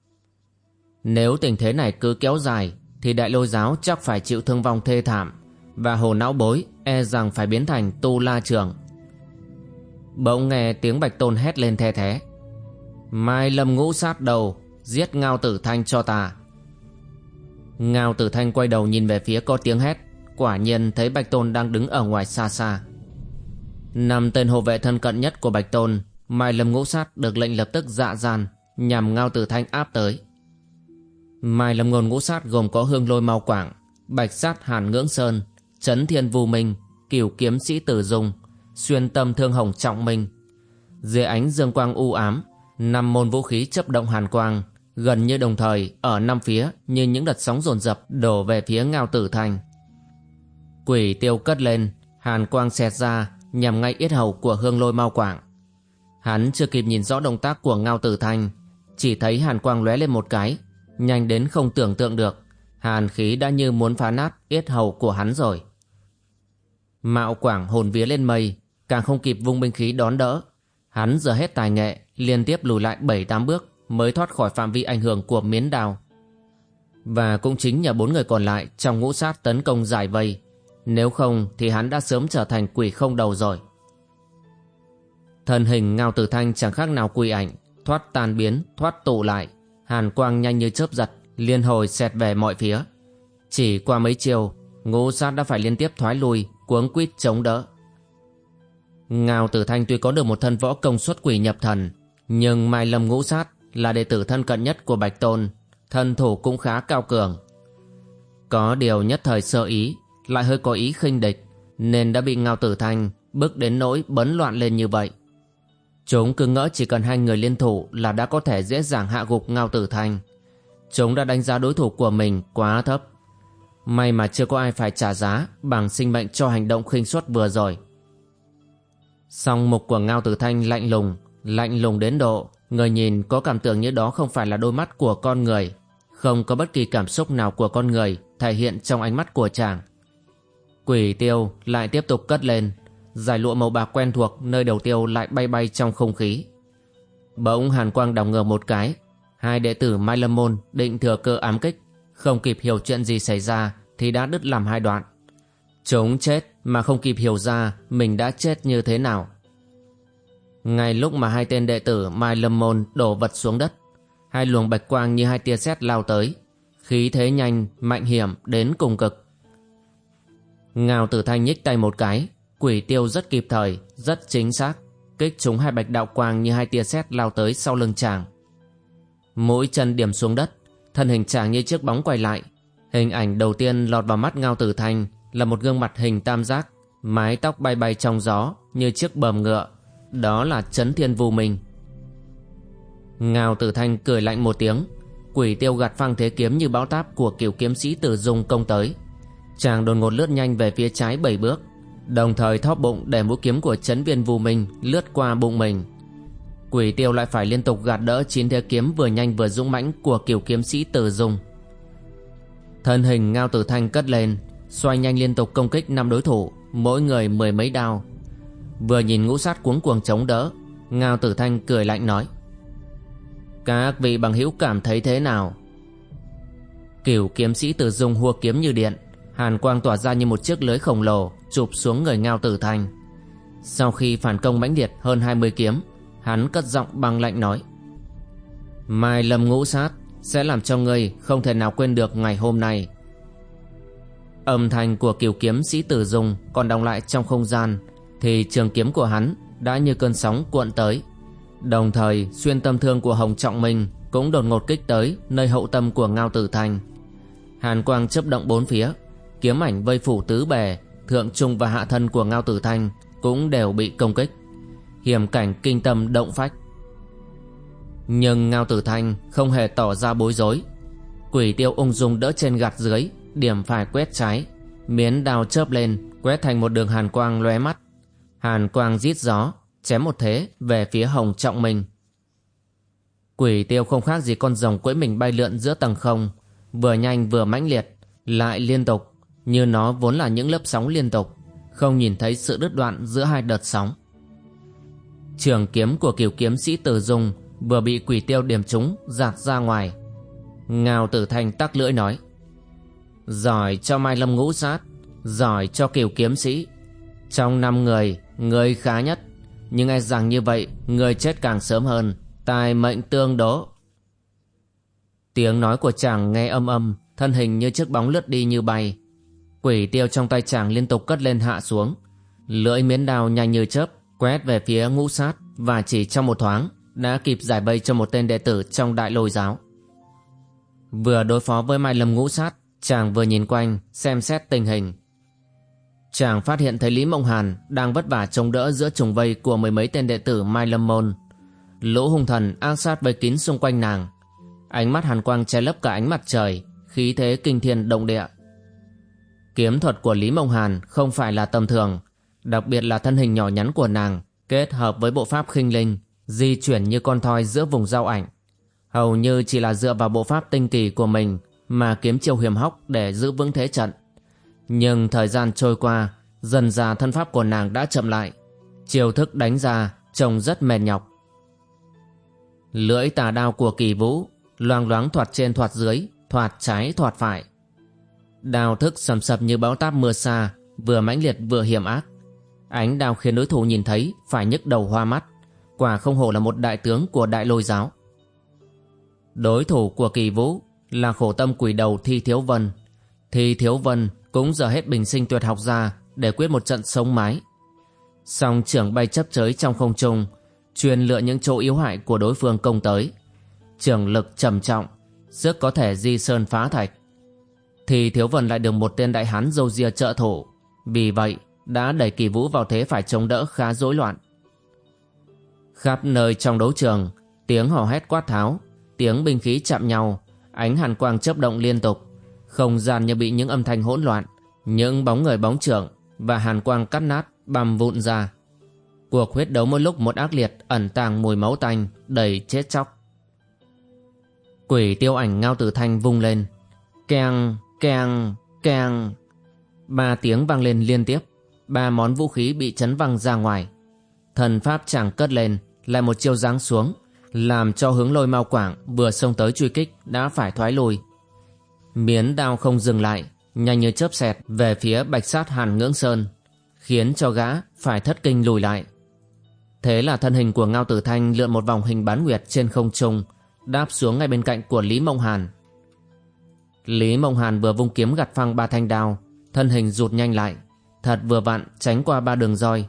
Nếu tình thế này cứ kéo dài, thì đại lôi giáo chắc phải chịu thương vong thê thảm, và hồ não bối e rằng phải biến thành tu la trường. Bỗng nghe tiếng bạch tôn hét lên the thế. Mai lâm ngũ sát đầu, giết Ngao Tử Thanh cho ta. Ngao Tử Thanh quay đầu nhìn về phía có tiếng hét, Quả nhiên thấy Bạch Tôn đang đứng ở ngoài xa xa Năm tên hộ vệ thân cận nhất của Bạch Tôn Mai Lâm Ngũ Sát được lệnh lập tức dạ dàn Nhằm ngao tử thanh áp tới Mai Lâm Ngôn Ngũ Sát gồm có Hương Lôi Mau Quảng Bạch Sát Hàn Ngưỡng Sơn Trấn Thiên Vu Minh Cửu Kiếm Sĩ Tử Dung Xuyên Tâm Thương Hồng Trọng Minh Dưới ánh dương quang u ám Năm môn vũ khí chấp động hàn quang Gần như đồng thời ở năm phía Như những đợt sóng dồn dập đổ về phía ngao tử thành Quỷ tiêu cất lên, hàn quang xẹt ra nhằm ngay yết hầu của hương lôi mau quảng. Hắn chưa kịp nhìn rõ động tác của Ngao Tử Thanh, chỉ thấy hàn quang lóe lên một cái, nhanh đến không tưởng tượng được, hàn khí đã như muốn phá nát yết hầu của hắn rồi. Mạo Quảng hồn vía lên mây, càng không kịp vung binh khí đón đỡ. Hắn giờ hết tài nghệ, liên tiếp lùi lại 7-8 bước mới thoát khỏi phạm vi ảnh hưởng của miến đào. Và cũng chính nhờ bốn người còn lại trong ngũ sát tấn công giải vây, nếu không thì hắn đã sớm trở thành quỷ không đầu rồi. Thân hình Ngao Tử Thanh chẳng khác nào quỷ ảnh, thoát tan biến, thoát tụ lại, hàn quang nhanh như chớp giật, liên hồi xẹt về mọi phía. Chỉ qua mấy chiều, ngũ sát đã phải liên tiếp thoái lui, cuống quýt chống đỡ. Ngao Tử Thanh tuy có được một thân võ công xuất quỷ nhập thần, nhưng Mai Lâm ngũ sát là đệ tử thân cận nhất của Bạch Tôn, thân thủ cũng khá cao cường. Có điều nhất thời sơ ý lại hơi có ý khinh địch nên đã bị Ngao Tử Thanh bước đến nỗi bấn loạn lên như vậy. Chúng cứ ngỡ chỉ cần hai người liên thủ là đã có thể dễ dàng hạ gục Ngao Tử Thanh. Chúng đã đánh giá đối thủ của mình quá thấp. May mà chưa có ai phải trả giá bằng sinh mệnh cho hành động khinh suất vừa rồi. Song mục của Ngao Tử Thanh lạnh lùng, lạnh lùng đến độ người nhìn có cảm tưởng như đó không phải là đôi mắt của con người, không có bất kỳ cảm xúc nào của con người thể hiện trong ánh mắt của chàng. Quỷ tiêu lại tiếp tục cất lên Giải lụa màu bạc quen thuộc nơi đầu tiêu lại bay bay trong không khí. Bỗng hàn quang đảo ngược một cái Hai đệ tử Mai Lâm Môn định thừa cơ ám kích Không kịp hiểu chuyện gì xảy ra Thì đã đứt làm hai đoạn. Chúng chết mà không kịp hiểu ra Mình đã chết như thế nào. Ngay lúc mà hai tên đệ tử Mai Lâm Môn đổ vật xuống đất Hai luồng bạch quang như hai tia sét lao tới Khí thế nhanh, mạnh hiểm đến cùng cực. Ngao tử thanh nhích tay một cái Quỷ tiêu rất kịp thời Rất chính xác Kích chúng hai bạch đạo quang như hai tia sét lao tới sau lưng chàng. Mỗi chân điểm xuống đất Thân hình chàng như chiếc bóng quay lại Hình ảnh đầu tiên lọt vào mắt Ngao Tử Thanh là một gương mặt hình tam giác, Mái tóc bay bay trong gió Như chiếc bờm ngựa. Đó là Trấn Thiên Vu Minh. Ngao Tử Thanh cười lạnh một tiếng. Quỷ tiêu gạt phăng thế kiếm như bão táp Của kiểu kiếm sĩ tử dung công tới. Chàng đột ngột lướt nhanh về phía trái bảy bước, Đồng thời thóp bụng để mũi kiếm của Trấn viên Vu Minh lướt qua bụng mình. Quỷ tiêu lại phải liên tục gạt đỡ chín thế kiếm vừa nhanh vừa dũng mãnh của kiểu kiếm sĩ tử dung. Thân hình Ngao Tử Thanh cất lên Xoay nhanh liên tục công kích năm đối thủ, Mỗi người mười mấy đao. Vừa nhìn ngũ sát cuống cuồng chống đỡ, Ngao Tử Thanh cười lạnh nói, Các vị bằng hữu cảm thấy thế nào? Cửu kiếm sĩ tử dung hua kiếm như điện, Hàn quang tỏa ra như một chiếc lưới khổng lồ, Chụp xuống người Ngao Tử Thanh. Sau khi phản công mãnh liệt hơn 20 kiếm, Hắn cất giọng băng lạnh nói, Mai lâm ngũ sát Sẽ làm cho ngươi không thể nào quên được ngày hôm nay. Âm thanh của kiều kiếm sĩ tử dung Còn đọng lại trong không gian, Thì trường kiếm của hắn Đã như cơn sóng cuộn tới. Đồng thời, xuyên tâm thương của Hồng Trọng Minh Cũng đột ngột kích tới Nơi hậu tâm của Ngao Tử Thanh Hàn quang chấp động bốn phía, Kiếm ảnh vây phủ tứ bề, Thượng trung và hạ thân của Ngao Tử Thanh Cũng đều bị công kích. Hiểm cảnh kinh tâm động phách. Nhưng ngao tử thanh không hề tỏ ra bối rối. Quỷ tiêu ung dung đỡ trên gạt dưới điểm phải quét trái miến đào chớp lên, quét thành một đường hàn quang lóe mắt hàn quang rít gió, chém một thế về phía hồng trọng minh quỷ tiêu không khác gì con rồng quẫy mình bay lượn giữa tầng không vừa nhanh vừa mãnh liệt, lại liên tục, như nó vốn là những lớp sóng liên tục, không nhìn thấy sự đứt đoạn giữa hai đợt sóng Trường kiếm của kiều kiếm sĩ Tử Dung vừa bị quỷ tiêu điểm trúng giạt ra ngoài. Ngao Tử Thanh tắc lưỡi nói. Giỏi cho Mai Lâm ngũ sát, giỏi cho kiều kiếm sĩ. Trong năm người, người khá nhất. Nhưng e rằng như vậy, người chết càng sớm hơn, tài mệnh tương đố. Tiếng nói của chàng nghe âm âm, thân hình như chiếc bóng lướt đi như bay. Quỷ tiêu trong tay chàng liên tục cất lên hạ xuống. Lưỡi miến đào nhanh như chớp, quét về phía ngũ sát và chỉ trong một thoáng đã kịp giải vây cho một tên đệ tử trong đại lôi giáo. Vừa đối phó với Mai Lâm ngũ sát, chàng vừa nhìn quanh xem xét tình hình. Chàng phát hiện thấy Lý Mộng Hàn đang vất vả chống đỡ giữa trùng vây của mười mấy tên đệ tử Mai Lâm Môn. Lũ hung thần ác sát vây kín xung quanh nàng. Ánh mắt hàn quang che lấp cả ánh mặt trời, khí thế kinh thiên động địa. Kiếm thuật của Lý Mộng Hàn không phải là tầm thường, Đặc biệt là thân hình nhỏ nhắn của nàng kết hợp với bộ pháp khinh linh, di chuyển như con thoi giữa vùng giao ảnh. Hầu như chỉ là dựa vào bộ pháp tinh kỳ của mình mà kiếm chiêu hiểm hóc để giữ vững thế trận. Nhưng thời gian trôi qua, dần già thân pháp của nàng đã chậm lại. Chiêu thức đánh ra trông rất mệt nhọc. Lưỡi tà đao của kỳ vũ loang loáng thoạt trên thoạt dưới, thoạt trái thoạt phải. Đao thức sầm sập như bão táp mưa xa, vừa mãnh liệt vừa hiểm ác. Ánh đao khiến đối thủ nhìn thấy phải nhức đầu hoa mắt. Quả không hổ là một đại tướng của đại lôi giáo. Đối thủ của kỳ vũ là khổ tâm quỷ đầu Thi Thiếu Vân. Thi Thiếu Vân cũng giờ hết bình sinh tuyệt học ra để quyết một trận sống mái. Song trưởng bay chấp chới trong không trung, truyền lựa những chỗ yếu hại của đối phương công tới. Trưởng lực trầm trọng, rất có thể di sơn phá thạch. Thì Thiếu Vân lại được một tên đại hán dâu ria trợ thủ. Vì vậy, đã đẩy kỳ vũ vào thế phải chống đỡ khá rối loạn. Khắp nơi trong đấu trường, tiếng hò hét quát tháo, tiếng binh khí chạm nhau, ánh hàn quang chớp động liên tục, không gian như bị những âm thanh hỗn loạn, những bóng người bóng trưởng và hàn quang cắt nát băm vụn ra. Cuộc huyết đấu mỗi lúc một ác liệt ẩn tàng mùi máu tanh, đầy chết chóc. Quỷ tiêu ảnh ngao tử thanh vung lên, keng, keng, keng. Ba tiếng vang lên liên tiếp ba món vũ khí bị chấn văng ra ngoài. Thần pháp chàng cất lên, lại một chiêu giáng xuống, làm cho hướng lôi mau quảng vừa xông tới truy kích đã phải thoái lui Miến đao không dừng lại, nhanh như chớp xẹt về phía bạch sát hàn ngưỡng sơn, khiến cho gã phải thất kinh lùi lại. Thế là thân hình của Ngao Tử Thanh lượn một vòng hình bán nguyệt trên không trung, đáp xuống ngay bên cạnh của Lý Mông Hàn. Lý Mông Hàn vừa vung kiếm gặt phăng ba thanh đao, thân hình rụt nhanh lại, thật vừa vặn tránh qua ba đường roi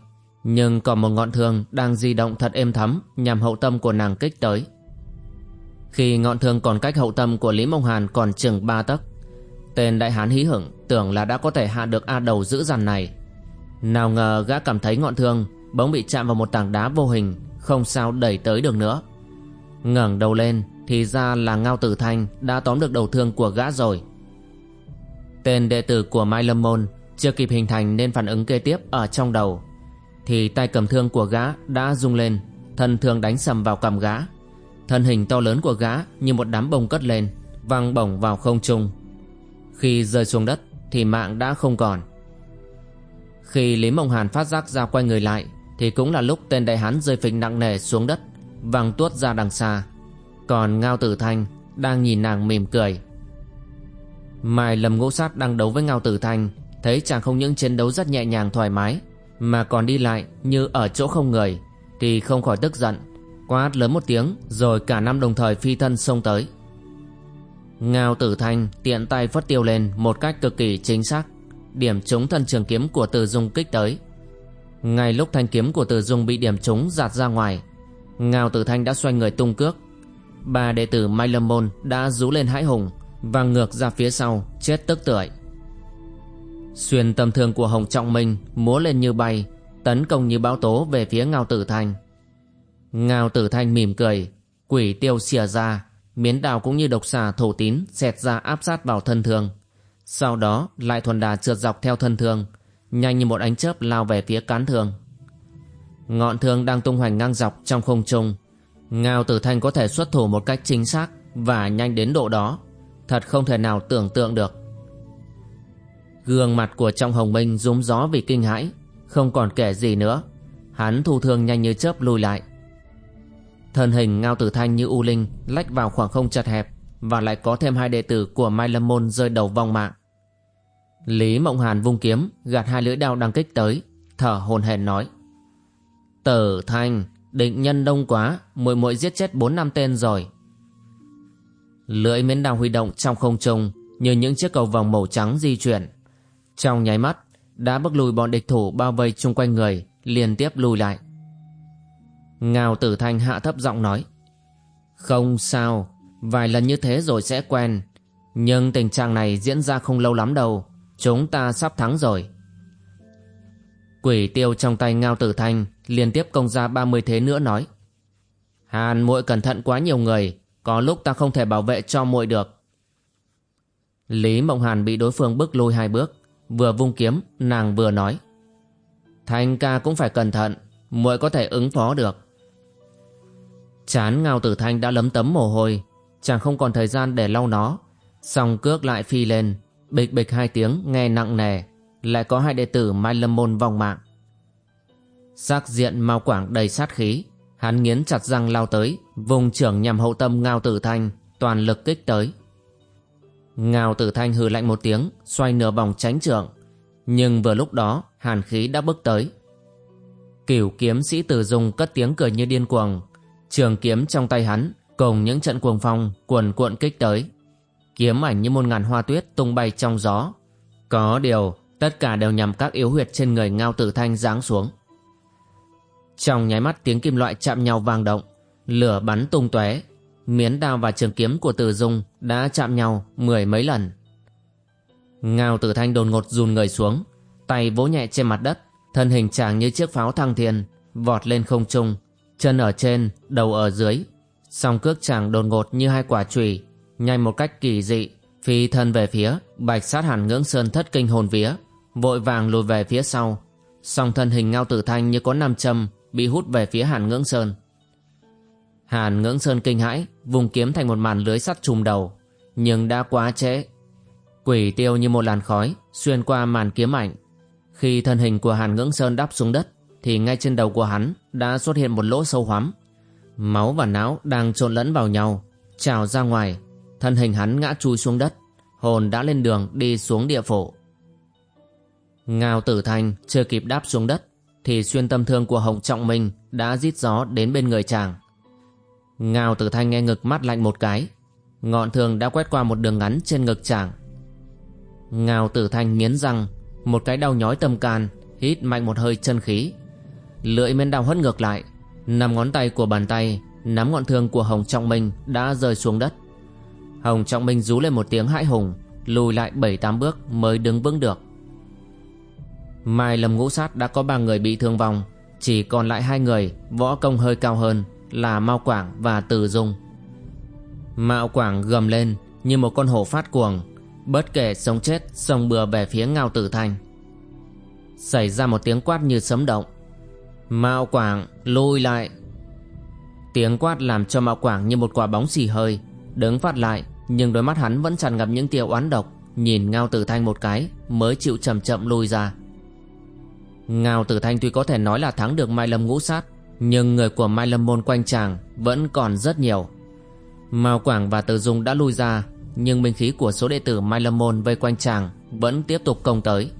nhưng còn một ngọn thương đang di động thật êm thấm nhằm hậu tâm của nàng kích tới. Khi ngọn thương còn cách hậu tâm của lý mông hàn còn chừng ba tấc, tên đại hán hí hửng tưởng là đã có thể hạ được a đầu dữ dằn này. Nào ngờ gã cảm thấy ngọn thương Bỗng bị chạm vào một tảng đá vô hình, Không sao đẩy tới được nữa. Ngẩng đầu lên Thì ra là Ngao Tử Thanh Đã tóm được đầu thương của gã rồi. Tên đệ tử của Mai Lâm Môn Chưa kịp hình thành nên phản ứng kế tiếp Ở trong đầu. Thì tay cầm thương của gã đã rung lên, Thân thương đánh sầm vào cầm gã. Thân hình to lớn của gã như một đám bông cất lên, Văng bổng vào không trung. Khi rơi xuống đất Thì mạng đã không còn. Khi Lý Mộng Hàn phát giác ra quay người lại Thì cũng là lúc tên đại hán rơi phịch nặng nề xuống đất, Văng tuốt ra đằng xa. Còn Ngao Tử Thanh Đang nhìn nàng mỉm cười. Mai lầm Ngũ Sát đang đấu với Ngao Tử Thanh, Thấy chàng không những chiến đấu rất nhẹ nhàng thoải mái mà còn đi lại như ở chỗ không người, Thì không khỏi tức giận Quát lớn một tiếng, Rồi cả năm đồng thời phi thân xông tới. Ngao tử thanh tiện tay phất tiêu lên Một cách cực kỳ chính xác, Điểm trúng thân trường kiếm của Từ Dung kích tới. Ngay lúc thanh kiếm của Từ Dung bị điểm trúng giạt ra ngoài, Ngao tử thanh đã xoay người tung cước. Ba đệ tử Mai Lâm Môn đã rú lên hãi hùng Và ngược ra phía sau, Chết tức tưởi. Xuyên tâm thương của Hồng Trọng Minh Múa lên như bay, Tấn công như bão tố về phía Ngao tử thanh. Ngao tử thanh mỉm cười, Quỷ tiêu xìa ra, Miến đào cũng như độc xà thổ tín Xẹt ra áp sát vào thân thương. Sau đó, lại thuần đà trượt dọc theo thân thương, Nhanh như một ánh chớp lao về phía cán thương. Ngọn thương đang tung hoành ngang dọc trong không trung. Ngao tử thanh có thể xuất thủ một cách chính xác Và nhanh đến độ đó. Thật không thể nào tưởng tượng được. Gương mặt của trọng hồng minh rúm gió vì kinh hãi, Không còn kể gì nữa Hắn thu thương nhanh như chớp lùi lại Thân hình Ngao Tử Thanh như u linh lách vào khoảng không chật hẹp và lại có thêm hai đệ tử của Mai Lâm Môn rơi đầu vong mạng. Lý Mộng Hàn vung kiếm, gạt hai lưỡi đao đang kích tới, thở hồn hển nói, Tử Thanh, định nhân đông quá, muội muội giết chết bốn năm tên rồi. Lưỡi miến đao huy động trong không trung như những chiếc cầu vòng màu trắng di chuyển. Trong nháy mắt, đã bước lùi bọn địch thủ bao vây chung quanh người, liên tiếp lùi lại. Ngao tử thanh hạ thấp giọng nói, Không sao, Vài lần như thế rồi sẽ quen, Nhưng tình trạng này diễn ra không lâu lắm đâu, Chúng ta sắp thắng rồi Quỷ tiêu trong tay Ngao Tử Thanh liên tiếp công ra 30 thế nữa nói, Hàn muội cẩn thận quá nhiều người, Có lúc ta không thể bảo vệ cho muội được Lý Mộng Hàn bị đối phương bước lùi hai bước Vừa vung kiếm, nàng vừa nói. Thanh ca cũng phải cẩn thận, muội có thể ứng phó được. Chán Ngao Tử Thanh đã lấm tấm mồ hôi, Chàng không còn thời gian để lau nó. Xong cước lại phi lên, Bịch bịch hai tiếng, nghe nặng nề, Lại có hai đệ tử Mai Lâm Môn vong mạng. Sắc diện Mao Quảng đầy sát khí, Hắn nghiến chặt răng lao tới, Vùng trưởng nhằm hậu tâm Ngao Tử Thanh, Toàn lực kích tới. Ngao Tử Thanh hừ lạnh một tiếng Xoay nửa vòng tránh trưởng Nhưng vừa lúc đó hàn khí đã bước tới Cửu kiếm sĩ tử dùng cất tiếng cười như điên cuồng Trường kiếm trong tay hắn cùng những trận cuồng phong cuồn cuộn kích tới. Kiếm ảnh như một ngàn hoa tuyết tung bay trong gió. Có điều, tất cả đều nhằm các yếu huyệt trên người Ngao Tử Thanh giáng xuống. Trong nháy mắt tiếng kim loại chạm nhau vang động, lửa bắn tung tóe, miến đao và trường kiếm của Từ Dung đã chạm nhau mười mấy lần. Ngao Tử Thanh đột ngột run người xuống, tay vỗ nhẹ trên mặt đất, thân hình chàng như chiếc pháo thăng thiên, vọt lên không trung, chân ở trên, đầu ở dưới. Song cước chàng đột ngột như hai quả chùy, nhanh một cách kỳ dị, phi thân về phía, bạch sát hẳn ngưỡng sơn thất kinh hồn vía, vội vàng lùi về phía sau. Song thân hình ngao tử thanh như có nam châm, bị hút về phía hàn ngưỡng sơn. Hàn ngưỡng sơn kinh hãi, vùng kiếm thành một màn lưới sắt trùm đầu, nhưng đã quá trễ. Quỷ tiêu như một làn khói, xuyên qua màn kiếm ảnh. Khi thân hình của hàn ngưỡng sơn đáp xuống đất, thì ngay trên đầu của hắn đã xuất hiện một lỗ sâu hoắm. Máu và não đang trộn lẫn vào nhau, trào ra ngoài, thân hình hắn ngã chui xuống đất, hồn đã lên đường đi xuống địa phủ. Ngao tử thanh chưa kịp đáp xuống đất, thì xuyên tâm thương của Hồng Trọng Minh đã rít gió đến bên người chàng. Ngao tử thanh nghe ngực mắt lạnh một cái, ngọn thương đã quét qua một đường ngắn trên ngực chàng. Ngao tử thanh nghiến răng, một cái đau nhói tâm can, hít mạnh một hơi chân khí, Lưỡi men đao hất ngược lại Nằm ngón tay của bàn tay Nắm ngọn thương của Hồng Trọng Minh đã rơi xuống đất. Hồng Trọng Minh rú lên một tiếng hãi hùng Lùi lại bảy tám bước mới đứng vững được. Mai Lâm Ngũ Sát đã có ba người bị thương vong Chỉ còn lại hai người Võ công hơi cao hơn. Là Mao Quảng và Từ Dung. Mao Quảng gầm lên Như một con hổ phát cuồng, Bất kể sống chết sông bừa về phía Ngao Tử Thanh Xảy ra một tiếng quát như sấm động. Mao Quảng lùi lại. Tiếng quát làm cho Mao Quảng như một quả bóng xì hơi, Đứng phát lại, Nhưng đôi mắt hắn vẫn tràn ngập những tia oán độc, Nhìn Ngao Tử Thanh một cái, Mới chịu chậm chậm lùi ra. Ngao Tử Thanh tuy có thể nói là thắng được Mai Lâm ngũ sát nhưng người của Mai Lâm môn quanh chàng Vẫn còn rất nhiều. Mao Quảng và Từ Dung đã lui ra, Nhưng binh khí của số đệ tử Mai Lâm môn vây quanh chàng Vẫn tiếp tục công tới.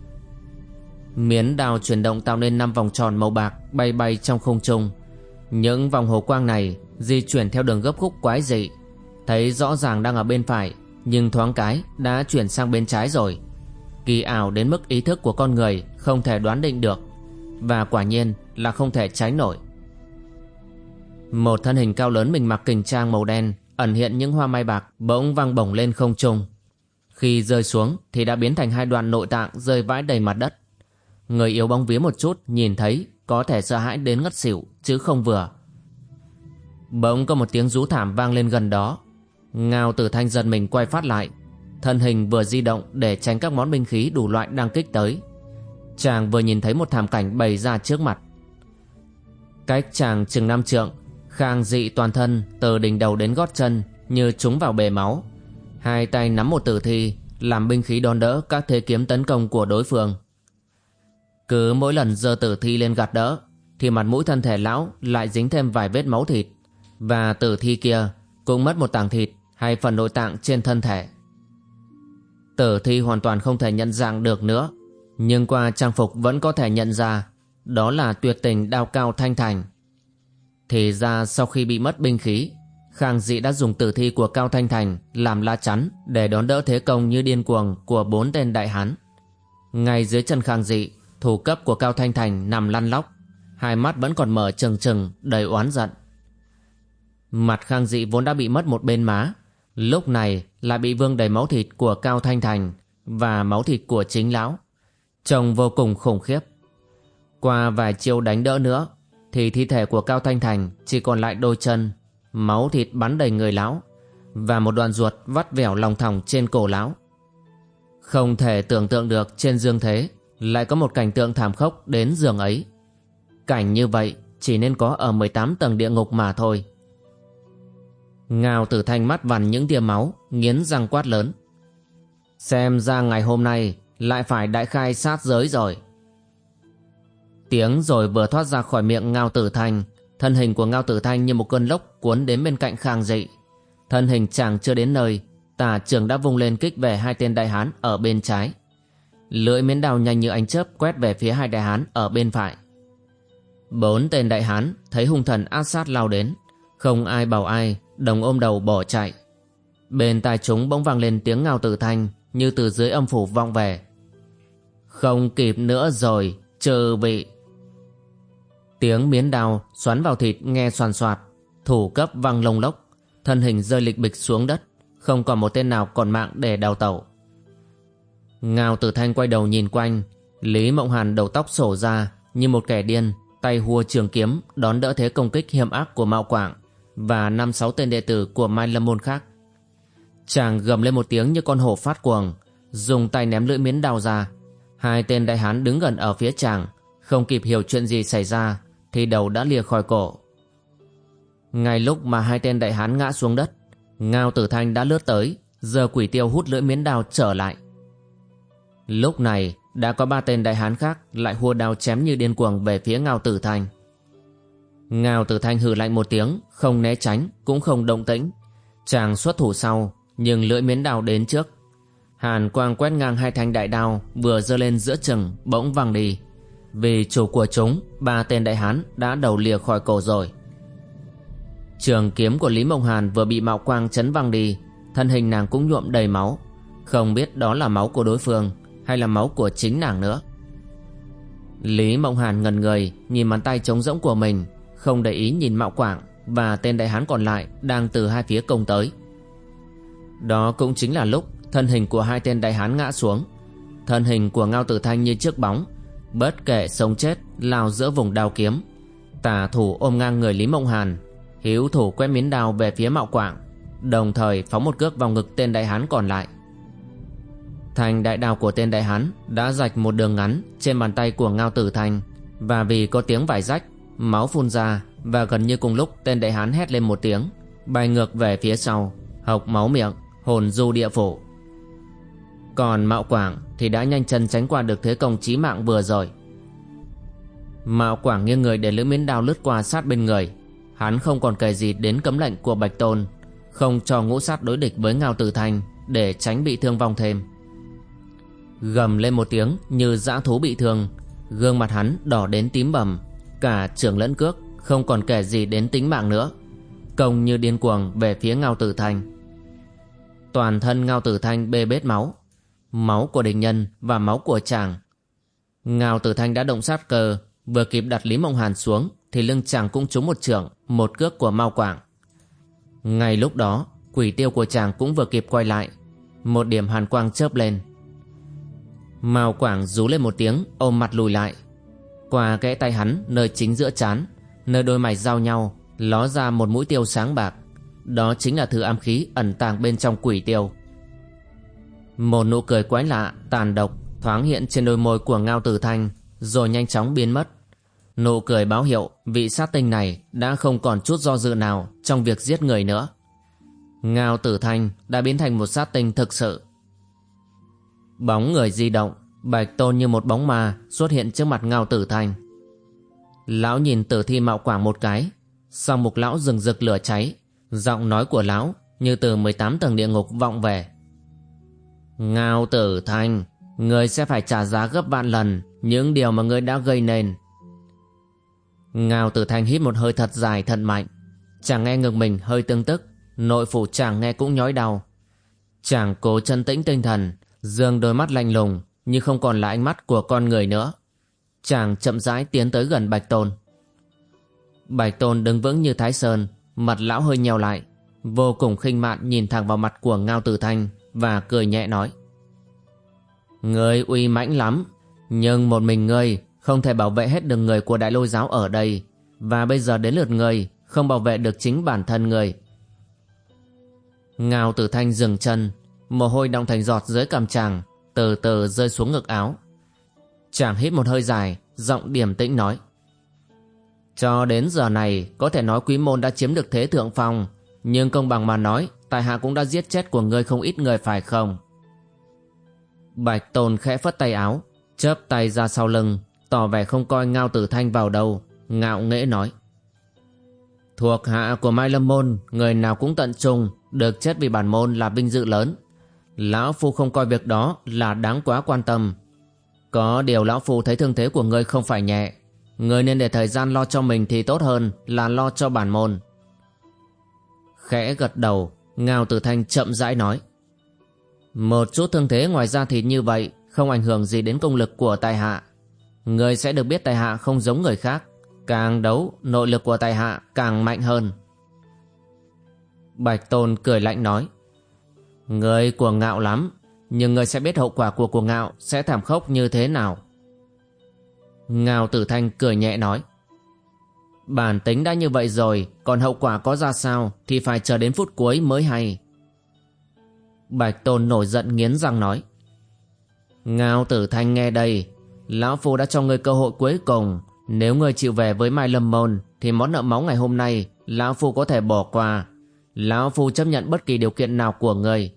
Miến đào chuyển động tạo nên năm vòng tròn màu bạc Bay bay trong không trung. Những vòng hồ quang này Di chuyển theo đường gấp khúc quái dị. Thấy rõ ràng đang ở bên phải, Nhưng thoáng cái đã chuyển sang bên trái rồi. Kỳ ảo đến mức ý thức của con người Không thể đoán định được, Và quả nhiên là không thể tránh nổi. Một thân hình cao lớn mình mặc kình trang màu đen, Ẩn hiện những hoa mai bạc Bỗng văng bổng lên không trung. Khi rơi xuống thì đã biến thành hai đoàn nội tạng Rơi vãi đầy mặt đất. Người yếu bóng vía một chút, nhìn thấy Có thể sợ hãi đến ngất xỉu, Chứ không vừa. Bỗng có một tiếng rú thảm vang lên gần đó. Ngao tử thanh giật mình quay phát lại. Thân hình vừa di động để tránh các món binh khí đủ loại đang kích tới. Chàng vừa nhìn thấy một thảm cảnh bày ra trước mặt. Cách chàng chừng năm trượng Khang dị toàn thân, từ đỉnh đầu đến gót chân, Như trúng vào bể máu. Hai tay nắm một tử thi, Làm binh khí đón đỡ các thế kiếm tấn công của đối phương. Cứ mỗi lần giơ tử thi lên gạt đỡ, Thì mặt mũi thân thể lão lại dính thêm vài vết máu thịt. Và tử thi kia cũng mất một tảng thịt hay phần nội tạng trên thân thể. Tử thi hoàn toàn không thể nhận dạng được nữa, Nhưng qua trang phục vẫn có thể nhận ra Đó là tuyệt tình đao cao thanh thành. Thì ra sau khi bị mất binh khí Khang Dị đã dùng tử thi của Cao Thanh Thành làm lá chắn để đón đỡ thế công như điên cuồng của bốn tên đại hán. Ngay dưới chân Khang Dị, thủ cấp của Cao Thanh Thành nằm lăn lóc, hai mắt vẫn còn mở trừng trừng, đầy oán giận. Mặt Khang Dị vốn đã bị mất một bên má, lúc này lại bị vương đầy máu thịt của Cao Thanh Thành và máu thịt của chính lão. Trông vô cùng khủng khiếp. Qua vài chiêu đánh đỡ nữa, thì thi thể của Cao Thanh Thành chỉ còn lại đôi chân, máu thịt bắn đầy người lão và một đoạn ruột vắt vẻo lòng thòng trên cổ lão. Không thể tưởng tượng được trên dương thế lại có một cảnh tượng thảm khốc đến giường ấy. Cảnh như vậy chỉ nên có ở 18 tầng địa ngục mà thôi. Ngao tử thanh mắt vằn những tia máu Nghiến răng quát lớn Xem ra ngày hôm nay Lại phải đại khai sát giới rồi Tiếng rồi vừa thoát ra khỏi miệng Ngao tử thanh. Thân hình của Ngao tử thanh như một cơn lốc Cuốn đến bên cạnh khang dị. Thân hình chàng chưa đến nơi Tả trường đã vung lên kích về hai tên đại hán Ở bên trái. Lưỡi miến đào nhanh như ánh chớp Quét về phía hai đại hán ở bên phải. Bốn tên đại hán Thấy hung thần áp sát lao đến. Không ai bảo ai, Đồng ôm đầu bỏ chạy. Bên tai chúng bỗng vang lên tiếng ngao tử thanh Như từ dưới âm phủ vọng về. Không kịp nữa rồi Trừ vị. Tiếng miến đao xoắn vào thịt nghe soàn soạt Thủ cấp văng lông lốc Thân hình rơi lịch bịch xuống đất Không còn một tên nào còn mạng để đào tẩu Ngao tử thanh quay đầu nhìn quanh Lý Mộng Hàn đầu tóc sổ ra Như một kẻ điên Tay hua trường kiếm Đón đỡ thế công kích hiểm ác của Mạo Quảng và năm sáu tên đệ tử của Mai Lâm Môn khác. Chàng gầm lên một tiếng như con hổ phát cuồng, dùng tay ném lưỡi miến đao ra. Hai tên đại hán đứng gần ở phía chàng, không kịp hiểu chuyện gì xảy ra, thì đầu đã lìa khỏi cổ. Ngay lúc mà hai tên đại hán ngã xuống đất, Ngao Tử Thanh đã lướt tới, giờ quỷ tiêu hút lưỡi miến đao trở lại. Lúc này, đã có ba tên đại hán khác lại hua đao chém như điên cuồng về phía Ngao Tử Thanh. Ngao Tử Thanh hừ lạnh một tiếng, không né tránh, cũng không động tĩnh. Chàng xuất thủ sau, nhưng lưỡi miến đao đến trước. Hàn quang quét ngang hai thanh đại đao vừa giơ lên giữa chừng, bỗng văng đi. Vì chủ của chúng, ba tên đại hán đã đầu lìa khỏi cổ rồi. Trường kiếm của Lý Mộng Hàn vừa bị mạo quang chấn văng đi, thân hình nàng cũng nhuộm đầy máu. Không biết đó là máu của đối phương hay là máu của chính nàng nữa. Lý Mộng Hàn ngần người nhìn bàn tay trống rỗng của mình không để ý nhìn Mạo Quảng và tên đại hán còn lại đang từ hai phía công tới. Đó cũng chính là lúc thân hình của hai tên đại hán ngã xuống. Thân hình của Ngao Tử Thanh như chiếc bóng, Bất kể sống chết, lao giữa vùng đao kiếm. Tả thủ ôm ngang người Lý Mộng Hàn. Hiếu thủ quét miếng đao về phía Mạo Quảng, Đồng thời phóng một cước vào ngực tên đại hán còn lại. Thành đại đao của tên đại hán Đã rạch một đường ngắn Trên bàn tay của Ngao Tử thành, Và vì có tiếng vải rách, Máu phun ra, Và gần như cùng lúc tên đại hán hét lên một tiếng, Bay ngược về phía sau, Hộc máu miệng, Hồn du địa phủ. Còn Mạo Quảng thì đã nhanh chân tránh qua được thế công chí mạng vừa rồi. Mạo Quảng nghiêng người để lưỡi miến đao lướt qua sát bên người. Hắn không còn kể gì đến cấm lệnh của Bạch Tôn, Không cho ngũ sát đối địch với Ngao Tử Thanh Để tránh bị thương vong thêm. Gầm lên một tiếng như dã thú bị thương, Gương mặt hắn đỏ đến tím bầm, Cả trưởng lẫn cước Không còn kể gì đến tính mạng nữa, Công như điên cuồng về phía Ngao Tử Thanh Toàn thân Ngao Tử Thanh bê bết máu Máu của địch nhân và máu của chàng. Ngao Tử Thanh đã động sát cơ Vừa kịp đặt Lý Mộng Hàn xuống, Thì lưng chàng cũng trúng một trưởng Một cước của Mao Quảng. Ngay lúc đó, Quỷ tiêu của chàng cũng vừa kịp quay lại. Một điểm hàn quang chớp lên. Mao Quảng rú lên một tiếng, Ôm mặt lùi lại. Qua kẽ tay hắn, nơi chính giữa chán, Nơi đôi mày giao nhau, Ló ra một mũi tiêu sáng bạc. Đó chính là thứ ám khí ẩn tàng bên trong quỷ tiêu. Một nụ cười quái lạ, tàn độc Thoáng hiện trên đôi môi của Ngao Tử Thanh Rồi nhanh chóng biến mất Nụ cười báo hiệu vị sát tinh này đã không còn chút do dự nào trong việc giết người nữa. Ngao Tử Thanh đã biến thành một sát tinh thực sự. Bóng người di động, bạch tôn như một bóng ma xuất hiện trước mặt Ngao Tử Thanh. Lão nhìn tử thi mạo quảng một cái, sau một lão rừng rực lửa cháy, giọng nói của lão như từ 18 tầng địa ngục vọng về. Ngao Tử Thanh, người sẽ phải trả giá gấp vạn lần những điều mà người đã gây nên. Ngao Tử Thanh hít một hơi thật dài thật mạnh. Chàng nghe ngực mình hơi tương tức, nội phủ chàng nghe cũng nhói đau. Chàng cố chân tĩnh tinh thần, dương đôi mắt lạnh lùng nhưng không còn là ánh mắt của con người nữa. Chàng chậm rãi tiến tới gần Bạch Tôn. Bạch Tôn đứng vững như Thái Sơn, mặt lão hơi nheo lại, vô cùng khinh mạn nhìn thẳng vào mặt của Ngao Tử Thanh và cười nhẹ nói. Ngươi uy mãnh lắm, nhưng một mình ngươi không thể bảo vệ hết được người của đại lôi giáo ở đây. Và bây giờ đến lượt người Không bảo vệ được chính bản thân người Ngao tử thanh dừng chân Mồ hôi đọng thành giọt dưới cằm chàng Từ từ rơi xuống ngực áo. Chàng hít một hơi dài Giọng điềm tĩnh nói. Cho đến giờ này Có thể nói quý môn đã chiếm được thế thượng phong nhưng công bằng mà nói Tài hạ cũng đã giết chết của ngươi không ít người phải không Bạch Tôn khẽ phất tay áo chớp tay ra sau lưng tỏ vẻ không coi Ngao Tử Thanh vào đâu, ngạo nghễ nói. Thuộc hạ của Mai Lâm Môn, người nào cũng tận trung, được chết vì bản môn là vinh dự lớn. Lão Phu không coi việc đó là đáng quá quan tâm. Có điều Lão Phu thấy thương thế của ngươi không phải nhẹ. Ngươi nên để thời gian lo cho mình thì tốt hơn là lo cho bản môn. Khẽ gật đầu, Ngao Tử Thanh chậm rãi nói. Một chút thương thế ngoài ra thì như vậy, không ảnh hưởng gì đến công lực của tài hạ. Người sẽ được biết tài hạ không giống người khác. Càng đấu nội lực của tài hạ càng mạnh hơn. Bạch Tôn cười lạnh nói. Người cuồng ngạo lắm Nhưng người sẽ biết hậu quả của cuồng ngạo Sẽ thảm khốc như thế nào. Ngao Tử Thanh cười nhẹ nói. Bản tính đã như vậy rồi, Còn hậu quả có ra sao Thì phải chờ đến phút cuối mới hay. Bạch Tôn nổi giận nghiến răng nói, Ngao Tử Thanh nghe đây, Lão Phu đã cho ngươi cơ hội cuối cùng. Nếu ngươi chịu về với Mai Lâm Môn, Thì món nợ máu ngày hôm nay, Lão Phu có thể bỏ qua. Lão Phu chấp nhận bất kỳ điều kiện nào của ngươi.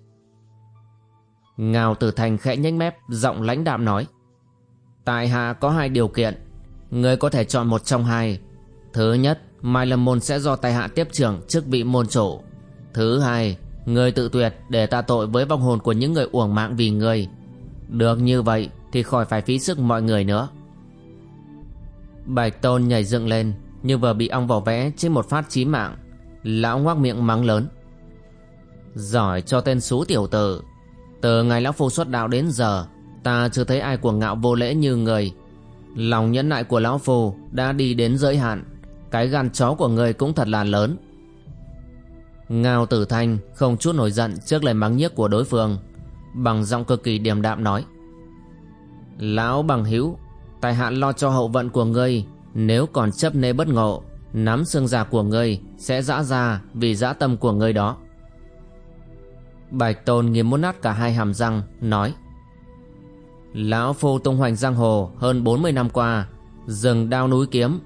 Ngao Tử Thành khẽ nhếch mép, Giọng lãnh đạm nói, Tại hạ có hai điều kiện, Ngươi có thể chọn một trong hai. Thứ nhất, Mai Lâm Môn sẽ do tài hạ tiếp trưởng chức vị môn chủ. Thứ hai, người tự tuyệt để ta tội với vong hồn của những người uổng mạng vì người. Được như vậy thì khỏi phải phí sức mọi người nữa. Bạch Tôn nhảy dựng lên, Như vừa bị ong vỏ vẽ trên một phát chí mạng. Lão ngoác miệng mắng lớn. Giỏi cho tên xú tiểu tử. Từ ngày lão phu xuất đạo đến giờ, Ta chưa thấy ai cuồng ngạo vô lễ như người. Lòng nhẫn nại của lão phu Đã đi đến giới hạn. Cái gan chó của người cũng thật là lớn. Ngao tử thanh Không chút nổi giận trước lời mắng nhiếc của đối phương, Bằng giọng cực kỳ điềm đạm nói, Lão bằng hữu Tài hạ lo cho hậu vận của ngươi, Nếu còn chấp nê bất ngộ, Nắm xương già của ngươi Sẽ dã ra vì dã tâm của ngươi đó. Bạch Tôn nghiêm muốn nát cả hai hàm răng, Nói, Lão Phu tung hoành giang hồ hơn 40 năm qua, Rừng đao núi kiếm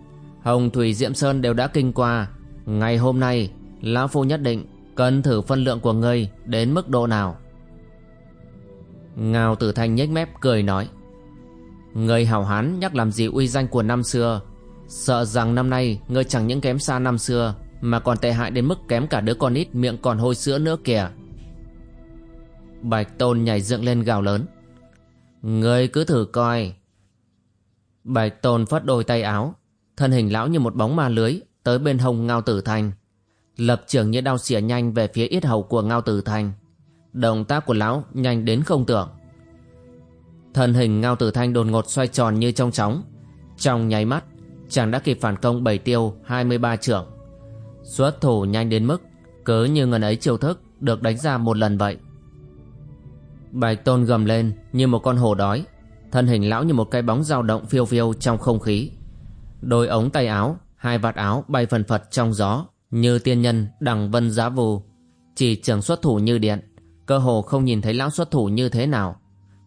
Hồng Thủy Diệm Sơn đều đã kinh qua. Ngày hôm nay, Lão Phu nhất định Cần thử phân lượng của ngươi Đến mức độ nào? Ngao Tử Thanh nhếch mép cười nói. Người hảo hán nhắc làm gì uy danh của năm xưa? Sợ rằng năm nay Ngươi chẳng những kém xa năm xưa, Mà còn tệ hại đến mức kém cả đứa con ít Miệng còn hôi sữa nữa kìa. Bạch Tôn nhảy dựng lên gào lớn. Ngươi cứ thử coi. Bạch Tôn phất đôi tay áo. Thân hình lão như một bóng ma lưới, Tới bên hông Ngao Tử Thanh Lập trường như đao xỉa nhanh về phía yết hầu của Ngao Tử Thanh Động tác của lão nhanh đến không tưởng. Thân hình Ngao Tử Thanh đột ngột xoay tròn như trong chóng. Trong nháy mắt, Chàng đã kịp phản công bảy tiêu 23 trưởng. Xuất thủ nhanh đến mức, cớ như ngần ấy chiêu thức Được đánh ra một lần vậy. Bạch Tôn gầm lên như một con hổ đói, Thân hình lão như một cái bóng dao động phiêu phiêu trong không khí. Đôi ống tay áo, Hai vạt áo bay phần phật trong gió, Như tiên nhân đằng vân giá vù. Chỉ trường xuất thủ như điện, Cơ hồ không nhìn thấy lão xuất thủ như thế nào.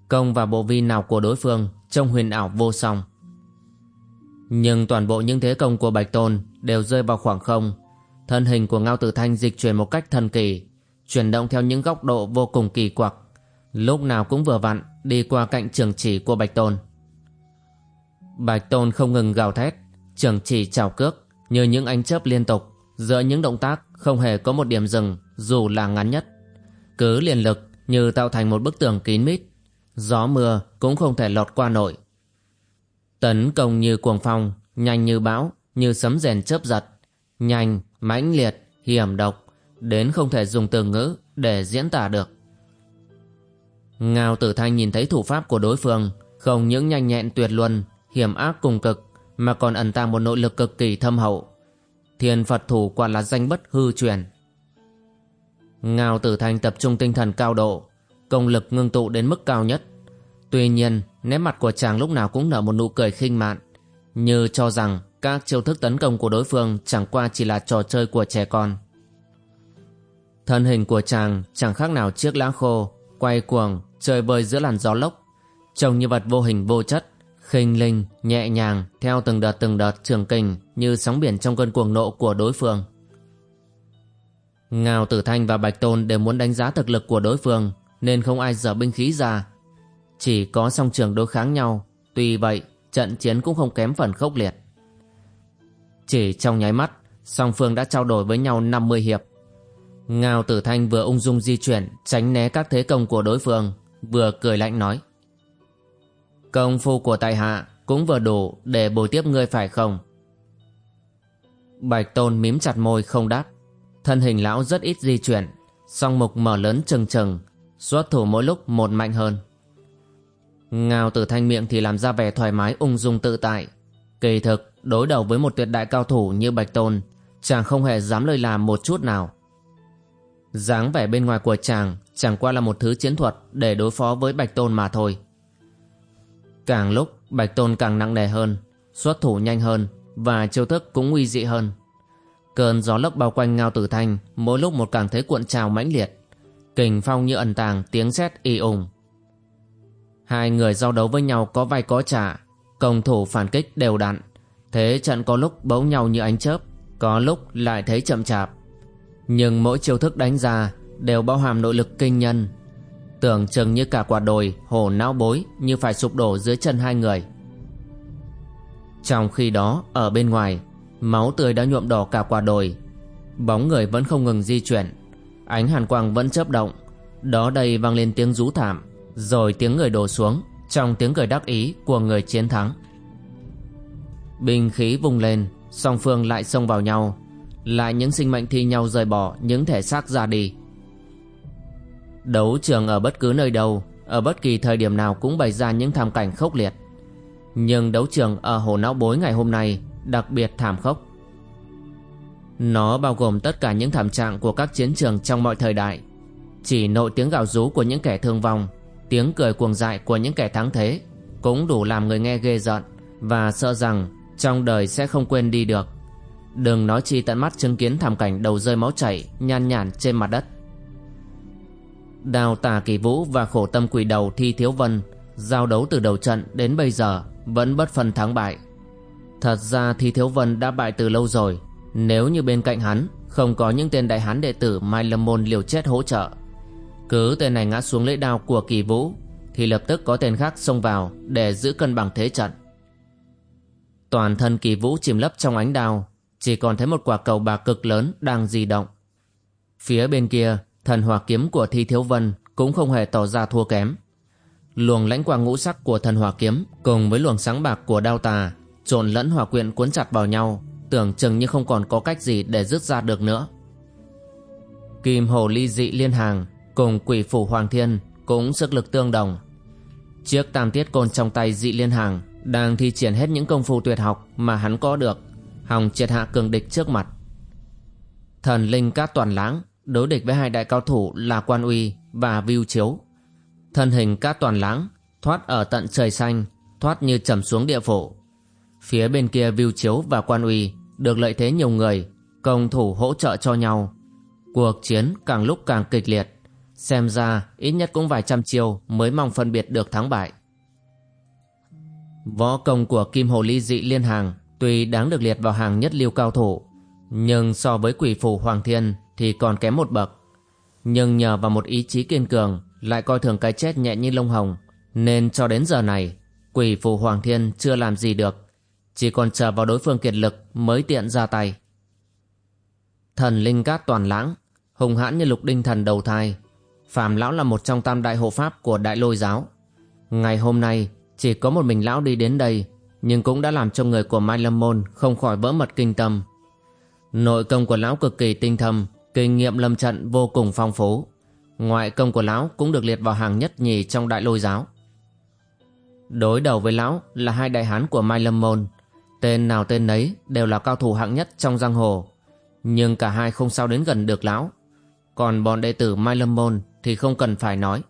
Công và bộ vi nào của đối phương, Trông huyền ảo vô song. Nhưng toàn bộ những thế công của Bạch Tôn Đều rơi vào khoảng không. Thân hình của Ngao Tử Thanh dịch chuyển một cách thần kỳ, Chuyển động theo những góc độ vô cùng kỳ quặc. Lúc nào cũng vừa vặn, Đi qua cạnh trường chỉ của Bạch Tôn. Bạch Tôn không ngừng gào thét Trường chỉ chào cước Như những ánh chớp liên tục Giữa những động tác không hề có một điểm dừng Dù là ngắn nhất. Cứ liền lực như tạo thành một bức tường kín mít Gió mưa cũng không thể lọt qua nổi. Tấn công như cuồng phong Nhanh như bão Như sấm rèn chớp giật Nhanh, mãnh liệt, hiểm độc Đến không thể dùng từ ngữ để diễn tả được. Ngao tử thanh nhìn thấy thủ pháp của đối phương Không những nhanh nhẹn tuyệt luân Hiểm ác cùng cực mà còn ẩn tàng một nội lực cực kỳ thâm hậu. Thiên Phật thủ quả là danh bất hư truyền. Ngao tử thanh tập trung tinh thần cao độ, Công lực ngưng tụ đến mức cao nhất. Tuy nhiên, nét mặt của chàng lúc nào cũng nở một nụ cười khinh mạn, Như cho rằng các chiêu thức tấn công của đối phương Chẳng qua chỉ là trò chơi của trẻ con. Thân hình của chàng chẳng khác nào chiếc lá khô, Quay cuồng, chơi bơi giữa làn gió lốc, trông như vật vô hình vô chất khinh linh, nhẹ nhàng, theo từng đợt từng đợt trường kình, như sóng biển trong cơn cuồng nộ của đối phương. Ngao tử thanh và bạch tôn đều muốn đánh giá thực lực của đối phương, nên không ai dở binh khí ra. Chỉ có song trường đối kháng nhau, tuy vậy, trận chiến cũng không kém phần khốc liệt. Chỉ trong nháy mắt, song phương đã trao đổi với nhau 50 hiệp. Ngao tử thanh vừa ung dung di chuyển, tránh né các thế công của đối phương, vừa cười lạnh nói công phu của tài hạ cũng vừa đủ để bồi tiếp ngươi phải không? Bạch tôn mím chặt môi không đáp. Thân hình lão rất ít di chuyển, song mục mở lớn trừng trừng, xuất thủ mỗi lúc một mạnh hơn. Ngao tử thanh miệng thì làm ra vẻ thoải mái ung dung tự tại. Kỳ thực, đối đầu với một tuyệt đại cao thủ như bạch tôn, chàng không hề dám lời làm một chút nào. Dáng vẻ bên ngoài của chàng chẳng qua là một thứ chiến thuật để đối phó với Bạch Tôn mà thôi. Càng lúc Bạch Tôn càng nặng nề hơn, xuất thủ nhanh hơn và chiêu thức cũng nguy dị hơn. Cơn gió lốc bao quanh Ngao Tử Thanh mỗi lúc một càng thấy cuộn trào mãnh liệt, kình phong như ẩn tàng tiếng sét y ủng Hai người giao đấu với nhau có vai có trả, công thủ phản kích đều đặn, thế trận có lúc bấu nhau như ánh chớp, có lúc lại thấy chậm chạp. Nhưng mỗi chiêu thức đánh ra đều bao hàm nội lực kinh nhân tưởng chừng như cả quả đồi, hồ não bối, như phải sụp đổ dưới chân hai người. Trong khi đó, ở bên ngoài, máu tươi đã nhuộm đỏ cả quả đồi. Bóng người vẫn không ngừng di chuyển. Ánh hàn quang vẫn chớp động. Đó đây vang lên tiếng rú thảm, rồi tiếng người đổ xuống, trong tiếng cười đắc ý của người chiến thắng. Binh khí vung lên, song phương lại xông vào nhau. Lại những sinh mệnh thi nhau rời bỏ, những thể xác ra đi. Đấu trường ở bất cứ nơi đâu, Ở bất kỳ thời điểm nào cũng bày ra những thảm cảnh khốc liệt Nhưng đấu trường ở Hồ Não Bối ngày hôm nay Đặc biệt thảm khốc Nó bao gồm tất cả những thảm trạng của các chiến trường trong mọi thời đại Chỉ nội tiếng gào rú của những kẻ thương vong, Tiếng cười cuồng dại của những kẻ thắng thế Cũng đủ làm người nghe ghê giận và sợ rằng trong đời sẽ không quên đi được. Đừng nói chi tận mắt chứng kiến thảm cảnh đầu rơi máu chảy nhan nhản trên mặt đất. Đào tà kỳ vũ và khổ tâm quỷ đầu thi thiếu vân giao đấu từ đầu trận đến bây giờ vẫn bất phân thắng bại. Thật ra thi thiếu vân đã bại từ lâu rồi nếu như bên cạnh hắn không có những tên đại hán đệ tử Mai Lâm Môn liều chết hỗ trợ. Cứ tên này ngã xuống lưỡi đao của kỳ vũ thì lập tức có tên khác xông vào để giữ cân bằng thế trận. Toàn thân kỳ vũ chìm lấp trong ánh đao, chỉ còn thấy một quả cầu bạc cực lớn đang di động. Phía bên kia, thần hỏa kiếm của Thi Thiếu Vân cũng không hề tỏ ra thua kém. Luồng lãnh quang ngũ sắc của thần hỏa kiếm cùng với luồng sáng bạc của đao tà trộn lẫn hỏa quyện cuốn chặt vào nhau, tưởng chừng như không còn có cách gì để rút ra được nữa. Kim hồ ly dị liên hàng cùng quỷ phủ hoàng thiên cũng sức lực tương đồng. Chiếc tam tiết côn trong tay dị liên hàng đang thi triển hết những công phu tuyệt học mà hắn có được, hòng triệt hạ cường địch trước mặt. Thần linh cát toàn lãng đối địch với hai đại cao thủ là Quan Uy và Viu Chiếu. Thân hình cát toàn lãng thoát ở tận trời xanh, thoát như trầm xuống địa phủ. Phía bên kia Viu Chiếu và Quan Uy được lợi thế nhiều người, công thủ hỗ trợ cho nhau. Cuộc chiến càng lúc càng kịch liệt, xem ra ít nhất cũng vài trăm chiêu mới mong phân biệt được thắng bại. Võ công của Kim Hồ Ly dị liên hàng tuy đáng được liệt vào hàng nhất lưu cao thủ, nhưng so với quỷ phủ Hoàng Thiên thì còn kém một bậc. Nhưng nhờ vào một ý chí kiên cường lại coi thường cái chết nhẹ như lông hồng, nên cho đến giờ này, quỷ phù Hoàng Thiên chưa làm gì được, chỉ còn chờ vào đối phương kiệt lực mới tiện ra tay. Thần Linh Cát toàn lãng, hùng hãn như lục đinh thần đầu thai, Phạm Lão là một trong tam đại hộ pháp của đại lôi giáo. Ngày hôm nay, chỉ có một mình lão đi đến đây nhưng cũng đã làm cho người của Mai Lâm Môn không khỏi vỡ mật kinh tâm. Nội công của lão cực kỳ tinh thâm, kinh nghiệm lâm trận vô cùng phong phú. Ngoại công của lão cũng được liệt vào hàng nhất nhì trong đại lôi giáo. Đối đầu với lão là hai đại hán của Mai Lâm Môn. Tên nào tên nấy đều là cao thủ hạng nhất trong giang hồ. Nhưng cả hai không sao đến gần được lão. Còn bọn đệ tử Mai Lâm Môn thì không cần phải nói.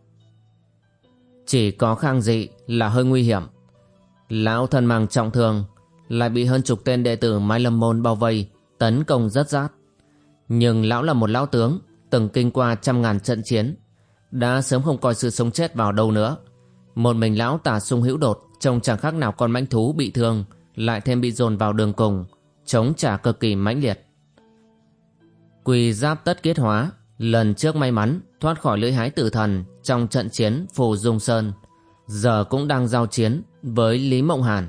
Chỉ có khang dị là hơi nguy hiểm. Lão thân mang trọng thương, lại bị hơn chục tên đệ tử Mai Lâm Môn bao vây, tấn công rất rát. Nhưng lão là một lão tướng, từng kinh qua trăm ngàn trận chiến, đã sớm không coi sự sống chết vào đâu nữa. Một mình lão tả sung hữu đột, trông chẳng khác nào con mãnh thú bị thương, lại thêm bị dồn vào đường cùng, chống trả cực kỳ mãnh liệt. Quỳ giáp tất kết hóa, lần trước may mắn thoát khỏi lưỡi hái tử thần trong trận chiến Phù Dung Sơn, giờ cũng đang giao chiến với Lý Mộng Hàn.